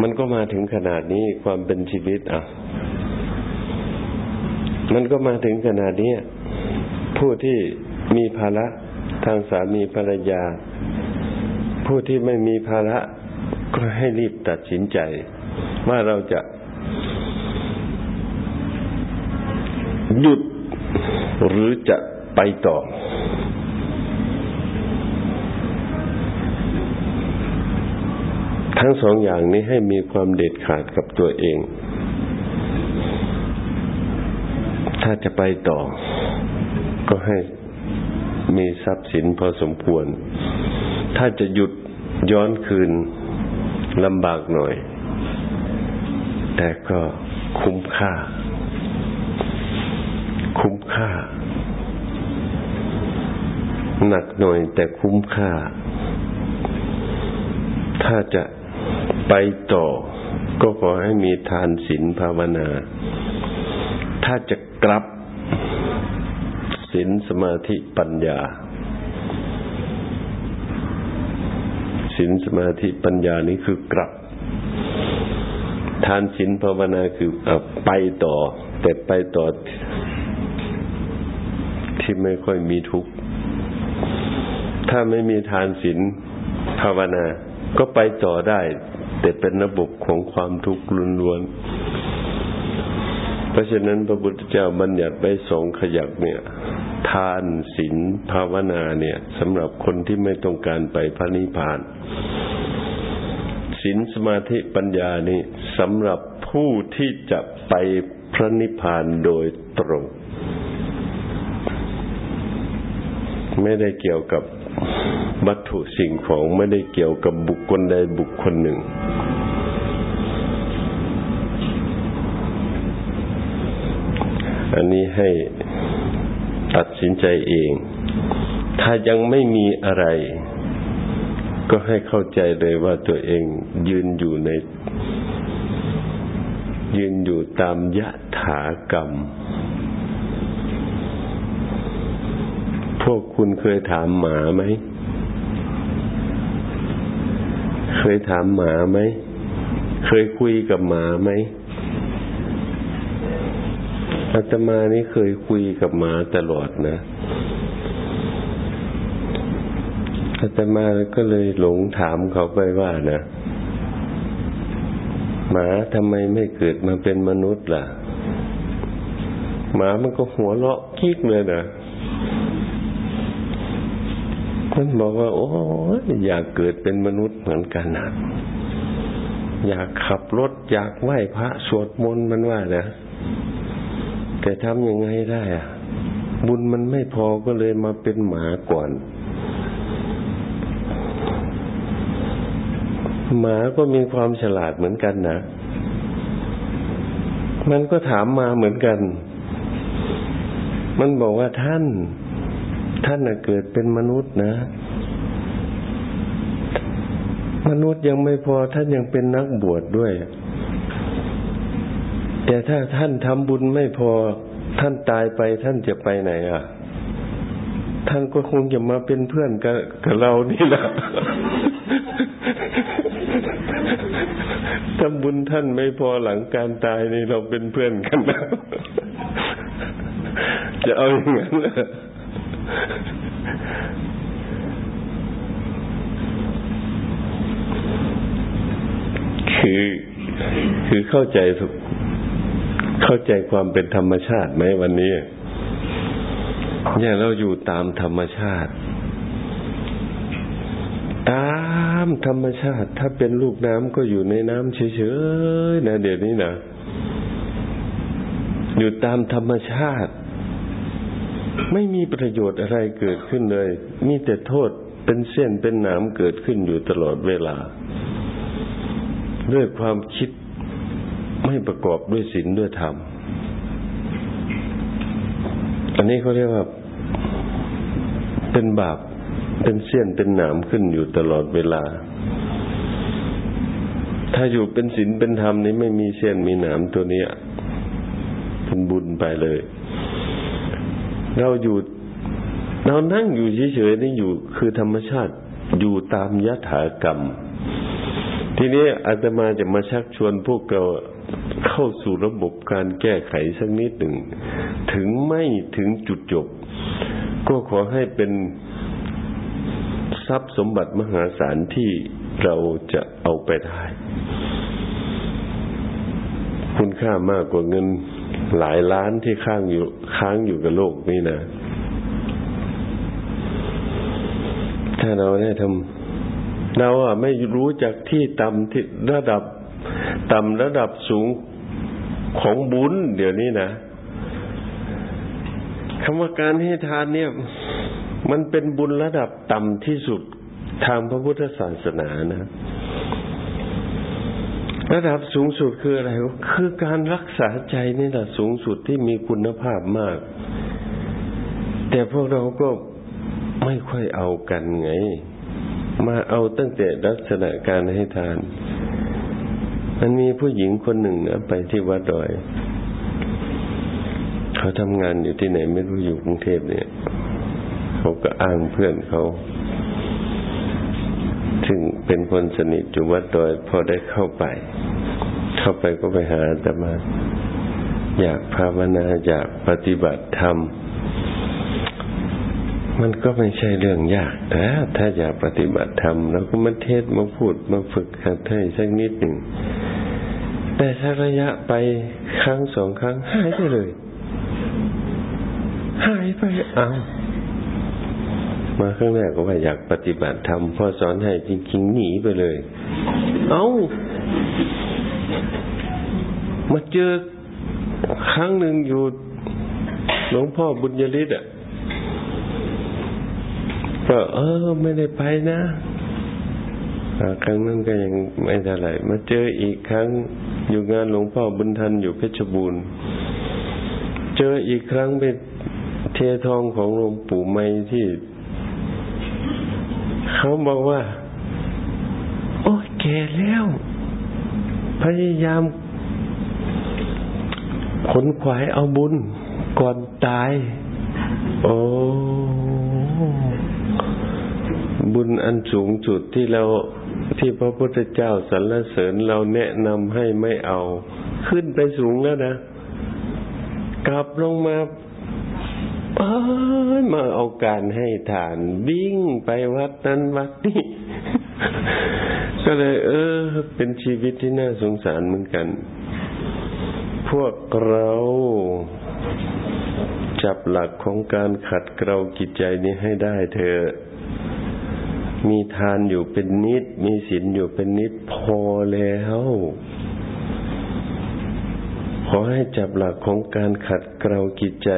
มันก็มาถึงขนาดนี้ความเป็นชีวิตอะ มันก็มาถึงขนาดนี้ผู้ที่มีภาระทางสามีภรรยา ผู้ที่ไม่มีภาระก็ให้รีบตัดสินใจ ว่าเราจะหยุดหรือจะไปต่อ ทั้งสองอย่างนี้ให้มีความเด็ดขาดกับตัวเอง ถ้าจะไปต่อ ก็ให้มีทรัพย์สินพอสมควร ถ้าจะหยุดย้อนคืนลำบากหน่อย แต่ก็คุ้มค่า คุ้มค่า หนักหน่อยแต่คุ้มค่า ถ้าจะ ไปต่อ ก็ขอให้มีทานศีลภาวนา ถ้าจะกลับศีลสมาธิปัญญาศีลสมาธิปัญญานี้คือกลับ ทานศีลภาวนาคืออไปต่อ แต่ไปต่อ ที่ไม่ค่อยมีทุกข์ถ้าไม่มีทานศีลภาวนา ก็ไปต่อได้ แต่เป็นระบบของความทุกข์ล้วนๆเพราะฉะนั้นพระพุทธเจ้าบัญญัติไว้สองขยักเนี่ย ทานศีลภาวนาเนี่ยสำหรับคนที่ไม่ต้องการไปพระนิพพานศีลสมาธิปัญญานี่สำหรับผู้ที่จะไปพระนิพพานโดยตรง ไม่ได้เกี่ยวกับ วัตถุสิ่งของไม่ได้เกี่ยวกับบุคคลใดบุคคลหนึ่ง อันนี้ให้ตัดสินใจเอง ถ้ายังไม่มีอะไร ก็ให้เข้าใจเลยว่าตัวเองยืนอยู่ใน ยืนอยู่ตามยะถากรรม วกคุณเคยถามหมาไหม เคยถามหมาไหม เคยคุยกับหมาไหมอาตมานี่เคยคุยกับหมาตลอดนะอาตมาก็เลยหลงถามเขาไปว่านะหมาทำไมไม่เกิดมาเป็นมนุษย์ล่ะ หมามันก็หัวเราะคิกเลยนะ มันบอกว่า โอ้อยากเกิดเป็นมนุษย์เหมือนกันนะอยากขับรถ อยากไหว้พระสวดมนต์มันว่านะแต่ทำยังไงได้อะบุญมันไม่พอก็เลยมาเป็นหมาก่อน หมาก็มีความฉลาดเหมือนกันนะมันก็ถามมาเหมือนกัน มันบอกว่าท่าน ท่านเกิดเป็นมนุษย์นะ มนุษย์ยังไม่พอท่านยังเป็นนักบวชดด้วย แต่ถ้าท่านทำบุญไม่พอ ท่านตายไปท่านจะไปไหนอะ ท่านก็คงจะมาเป็นเพื่อนกับกับเรานี่แหละทำบุญท่านไม่พอหลังการตายนี่เราเป็นเพื่อนกันแล้วจะเอาอย่างนั้นเหรอ คือคือเข้าใจเข้าใจความเป็นธรรมชาติไหมวันนี้ เนี่ยเราอยู่ตามธรรมชาติ ตามธรรมชาติ ถ้าเป็นลูกน้ำก็อยู่ในน้ำเฉยๆนะเดี๋ยวนี้นะอยู่ตามธรรมชาติ ไม่มีประโยชน์อะไรเกิดขึ้นเลย มีแต่โทษเป็นเส้นเป็นหนามเกิดขึ้นอยู่ตลอดเวลา ด้วยความคิดไม่ประกอบด้วยศีลด้วยธรรม อันนี้เขาเรียกว่า เป็นบาป เป็นเส้นเป็นหนามขึ้นอยู่ตลอดเวลา ถ้าอยู่เป็นศีลเป็นธรรมนี้ไม่มีเส้นมีหนามตัวนี้เป็นบุญไปเลย เราอยู่ เรานั่งอยู่เฉยๆนี่อยู่ คือธรรมชาติอยู่ตามยถากรรม ทีนี้อาตมาจะมาชักชวนพวกเราเข้าสู่ระบบการแก้ไขสักนิดหนึ่ง ถึงไม่ถึงจุดจบ ก็ขอให้เป็นทรัพย์สมบัติมหาศาลที่เราจะเอาไปได้ คุณค่ามากกว่าเงิน หลายล้านที่ค้างอยู่ค้างอยู่กับโลกนี่นะถ้าเราได้ทำเราอะไม่รู้จักที่ต่ำที่ระดับ ต่ำระดับสูงของบุญ เดี๋ยวนี้นะคำว่าการให้ทานเนี่ย มันเป็นบุญระดับต่ำที่สุดทางพระพุทธศาสนานะ ระดับสูงสุดคืออะไร คือการรักษาใจนี่แหละสูงสุดที่มีคุณภาพมาก แต่พวกเราก็ไม่ค่อยเอากันไง มาเอาตั้งแต่ลักษณะการให้ทาน มันมีผู้หญิงคนหนึ่งนะไปที่วัดดอย เขาทำงานอยู่ที่ไหนไม่รู้อยู่กรุงเทพเนี่ย เขาก็อ้างเพื่อนเขา ถึงเป็นคนสนิทอยู่วัดดอยพอได้เข้าไป เข้าไปก็ไปหาแต่มา อยากภาวนาอยากปฏิบัติธรรม มันก็ไม่ใช่เรื่องยากแต่ถ้าอยากปฏิบัติธรรมเราก็มาเทศมาพูดมาฝึกหัดให้สักนิดหนึ่ง แต่ถ้าระยะไปครั้งสองครั้งหายไปเลย หายไปเอา มาข้างแรกก็ว่าอยากปฏิบัติธรรมพอสอนให้จริงๆหนีไปเลย เอามาเจอครั้งหนึ่งอยู่หลวงพ่อบุญยฤทธิ์อะก็เออ ไม่ได้ไปนะครั้งนั้นก็ยังไม่เท่าไหร่มาเจออีกครั้งอยู่งานหลวงพ่อบุญทันอยู่เพชรบูรณ์ เจออีกครั้งไปเททองของหลวงปู่ไม่ที่ เขาบอกว่า โอ้แก่แล้ว พยายามขนขวายเอาบุญก่อนตาย โอ้บุญอันสูงสุดที่เราที่พระพุทธเจ้าสรรเสริญเราแนะนำให้ไม่เอา ขึ้นไปสูงแล้วนะ กลับลงมา มาเอาการให้ทานวิ่งไปวัดนั้นวัดนี้ ก็เลย เออ เป็นชีวิตที่น่าสงสารเหมือนกัน พวกเราจับหลักของการขัดเกลาจิตใจนี้ให้ได้เถอะมีทานอยู่เป็นนิด มีศีลอยู่เป็นนิดพอแล้ว ขอให้จับหลักของการขัดเกลาจิตใจ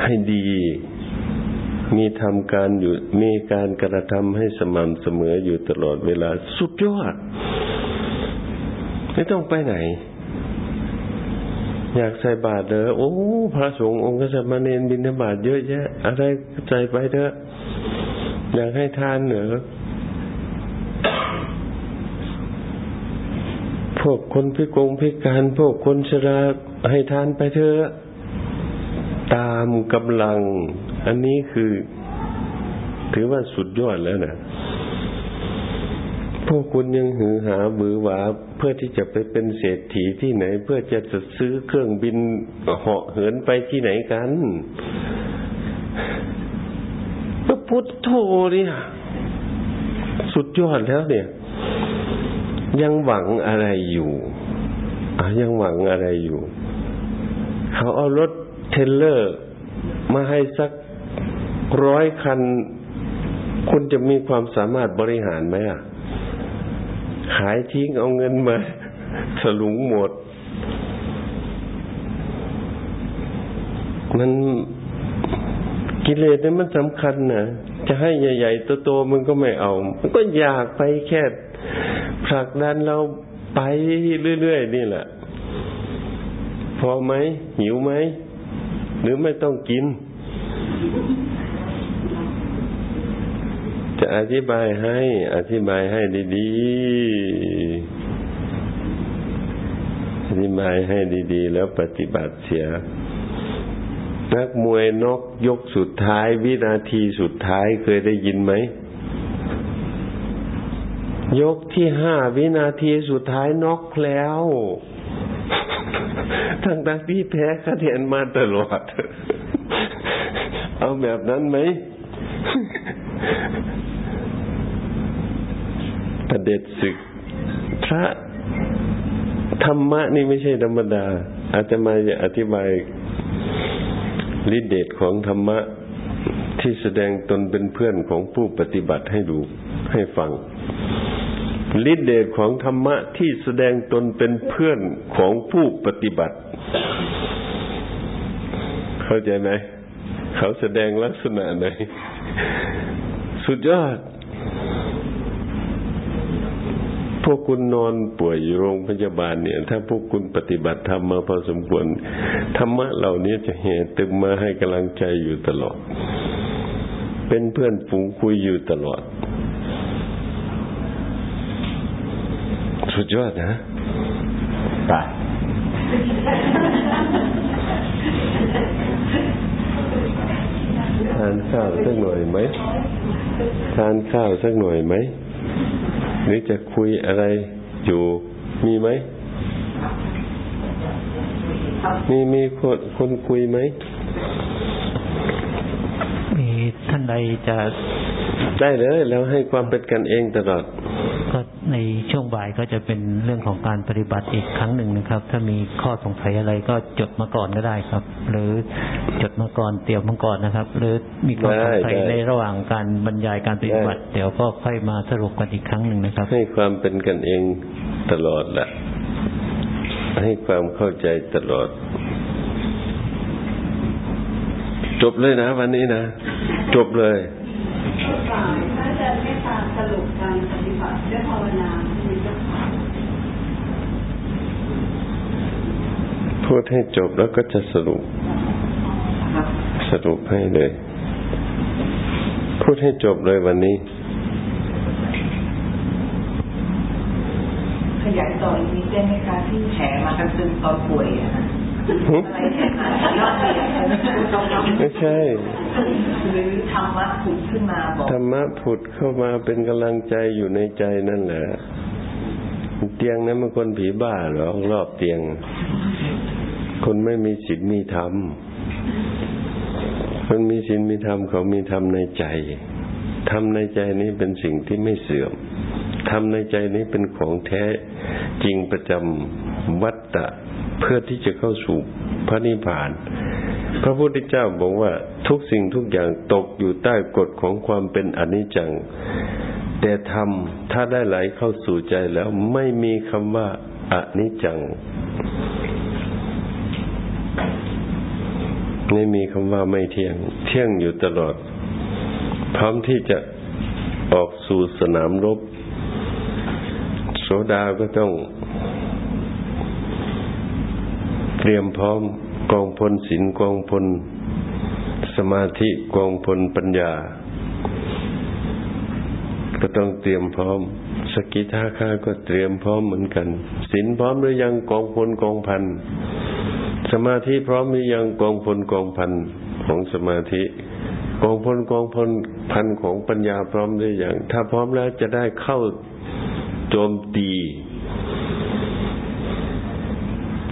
ให้ดี มีทำการอยู่ มีการกระทำให้สม่ำเสมออยู่ตลอดเวลาสุดยอด ไม่ต้องไปไหน อยากใส่บาตรเด้อโอ้ พระสงฆ์องค์กษัตริย์มาเนนบินทบาทเยอะแยะ อะไรใส่ไปเถอะอยากให้ทานเหรอพวกคนพิกงพิการพวกคนชราให้ทานไปเถอะ ตามกำลัง อันนี้คือ ถือว่าสุดยอดแล้วนะพวกคุณยังหือหาบือหวาเพื่อที่จะไปเป็นเศรษฐีที่ไหน เพื่อจะซื้อเครื่องบินเหาะเหินไปที่ไหนกันพระพุทโธเนี่ยสุดยอดแล้วเนี่ย ยังหวังอะไรอยู่อยังหวังอะไรอยู่ เขาเอารถ เทเลอร์มาให้สักร้อยคัน คุณจะมีความสามารถบริหารไหมอะ ขายทิ้งเอาเงินมาถลุงหมด มันกิเลสนี่มันสำคัญนะจะให้ใหญ่ๆโตๆมันก็ไม่เอา มันก็อยากไปแค่ผลักดันเราไปเรื่อยๆนี่แหละ พอไหมหิวไหม หรือไม่ต้องกิน จะอธิบายให้ อธิบายให้ดีๆ อธิบายให้ดีๆ แล้วปฏิบัติเสีย นักมวยนกยกสุดท้าย วินาทีสุดท้ายเคยได้ยินไหมยกที่ห้าวินาทีสุดท้ายนกแล้ว ทั้งทั้งที่แพ้คะแนนมาตลอด เอาแบบนั้นไหมประเด็จศึก พระธรรมะนี่ไม่ใช่ธรรมดา อาจจะมาอธิบายฤทธิเดชของธรรมะที่แสดงตนเป็นเพื่อนของผู้ปฏิบัติให้ดูให้ฟัง ฤทธิเดชของธรรมะที่แสดงตนเป็นเพื่อนของผู้ปฏิบัติ เข้าใจไหม เขาแสดงลักษณะไหน สุดยอด พวกคุณนอนป่วยอยู่โรงพยาบาลเนี่ย ถ้าพวกคุณปฏิบัติธรรมมาพอสมควร ธรรมะเหล่านี้จะเหตุตึงมาให้กำลังใจอยู่ตลอด เป็นเพื่อนฝูงคุยอยู่ตลอด สุดยอดนะไปทานข้าวสักหน่อยไหม ทานข้าวสักหน่อยไหม หรือจะคุยอะไรอยู่ มีไหม มีมีคนคนคุยไหม มีท่านใดจะ ได้เลย แล้วให้ความเป็นกันเองตลอด ก็ในช่วงบ่ายก็จะเป็นเรื่องของการปฏิบัติอีกครั้งหนึ่งนะครับ ถ้ามีข้อสงสัยอะไรก็จดมาก่อนก็ได้ครับ หรือจดมาก่อนเตรียมมาก่อนนะครับ หรือมีข้อสงสัยในระหว่างการบรรยายการปฏิบัติ เดี๋ยวก็ค่อยมาสรุปกันอีกครั้งหนึ่งนะครับ ให้ความเป็นกันเองตลอดแหละให้ความเข้าใจตลอด จบเลยนะ วันนี้นะ จบเลย พูดให้จบแล้วก็จะสรุป สรุปให้เลย พูดให้จบเลยวันนี้ ขยายต่ออีกนิดได้ไหมคะที่แฉมากันตึงตอนป่วยอะค่ะอะไรแฉมายอดเยี่ยมไม่ใช่หรือธรรมะผุดขึ้นมาบอกธรรมะผุดเข้ามาเป็นกำลังใจอยู่ในใจนั่นแหละ เตียงนั้นมันคนผีบ้าเหรอรอบเตียง คนไม่มีศีลมีธรรมคนมีศีลมีธรรมเขามีธรรมในใจธรรมในใจนี้เป็นสิ่งที่ไม่เสื่อมธรรมในใจนี้เป็นของแท้จริงประจำวัตตะเพื่อที่จะเข้าสู่พระนิพพาน พระพุทธเจ้าบอกว่าทุกสิ่งทุกอย่างตกอยู่ใต้กฎของความเป็นอนิจจัง แต่ธรรมถ้าได้ไหลเข้าสู่ใจแล้วไม่มีคำว่าอนิจจัง ไม่มีคำว่าไม่เที่ยง เที่ยงอยู่ตลอด พร้อมที่จะออกสู่สนามรบ โสดาก็ต้อง เตรียมพร้อมกองพลศีลกองพลสมาธิกองพลปัญญา ก็ต้องเตรียมพร้อม สกิทาคาก็เตรียมพร้อมเหมือนกันศีลพร้อมหรือยังกองพลกองพัน สมาธิพร้อมหรือยังกองพลกองพันของสมาธิ กองพลกองพลพันของปัญญาพร้อมหรือยังถ้าพร้อมแล้วจะได้เข้าโจมตี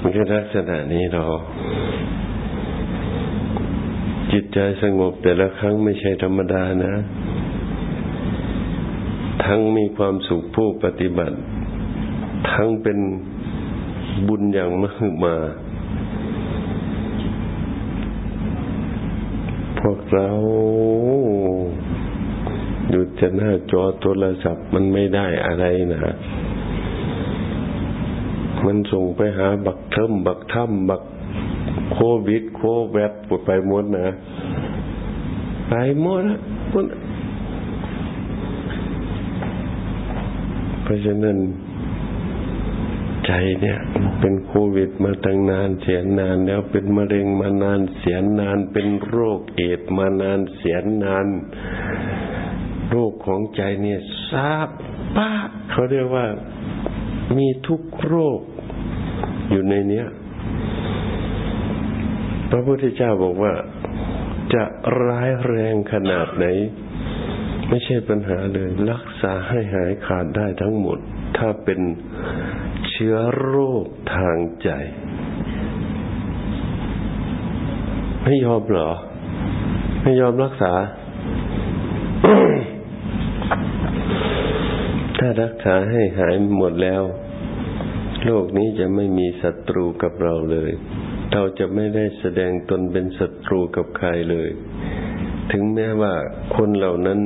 มันก็ลักษณะนี้เราจิตใจสงบแต่ละครั้งไม่ใช่ธรรมดานะ ทั้งมีความสุขผู้ปฏิบัติ ทั้งเป็นบุญอย่างมากมา พวกเราอยู่จะหน้าจอโทรศัพท์มันไม่ได้อะไรนะ มันส่งไปหาบักเทิมบักถ้ำบักโควิด โคแวดปวดไปหมดนะไปหมดนะเพราะฉะนั้น ใจเนี่ย เป็นโควิดมาตั้งนานเสียนนานแล้วเป็นมะเร็งมานานเสียนนาน เป็นโรคเอดมานานเสียนนานโรคของใจเนี่ยทราบป้าเขาเรียกว่ามีทุกโรคอยู่ในเนี้ย พระพุทธเจ้าบอกว่าจะร้ายแรงขนาดไหน ไม่ใช่ปัญหาเลย รักษาให้หายขาดได้ทั้งหมด ถ้าเป็นเชื้อโรคทางใจ ไม่ยอมเหรอ ไม่ยอมรักษา ถ้ารักษาให้หายหมดแล้ว โลกนี้จะไม่มีศัตรูกับเราเลย เราจะไม่ได้แสดงตนเป็นศัตรูกับใครเลย ถึงแม้ว่าคนเหล่านั้น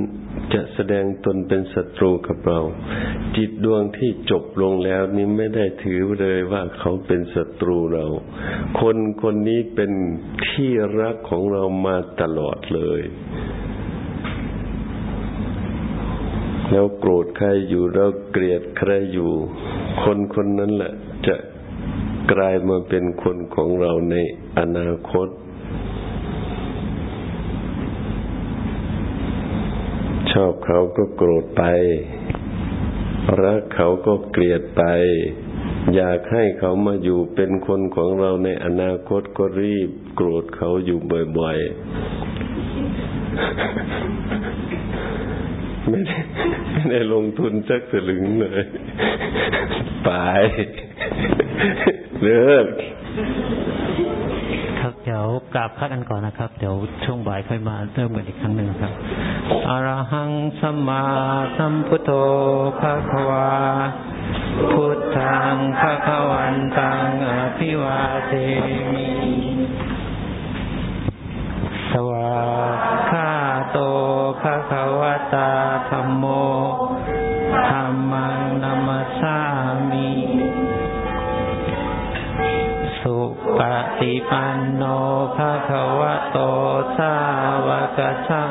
จะแสดงตนเป็นศัตรูกับเรา จิตดวงที่จบลงแล้วนี้ไม่ได้ถือเลยว่าเขาเป็นศัตรูเรา คนคนนี้เป็นที่รักของเรามาตลอดเลย แล้วโกรธใครอยู่แล้วเกลียดใครอยู่ คนคนนั้นแหละจะกลายมาเป็นคนของเราในอนาคต อบเขาก็โกรธไป รักเขาก็เกลียดไป อยากให้เขามาอยู่เป็นคนของเราในอนาคตก็รีบ โกรธเขาอยู่บ่อยๆ ไม่ได้ไม่ได้ลงทุนสักสลึงเลยไปเลิก ครับเดี๋ยวกราบพระกันก่อนนะครับ เดี๋ยวช่วงบ่ายค่อยมาเริ่มกันอีกครั้งหนึ่งครับอรหังสัมมาสัมพุทโธภะคะวาพุทธังภะคะวันตังอภิวาเทมิสวาคาโตภะคะวะตาธัมโมธัมมังนัมสสามิสุปฏิปัน ภะคะวะโตสาวกสัง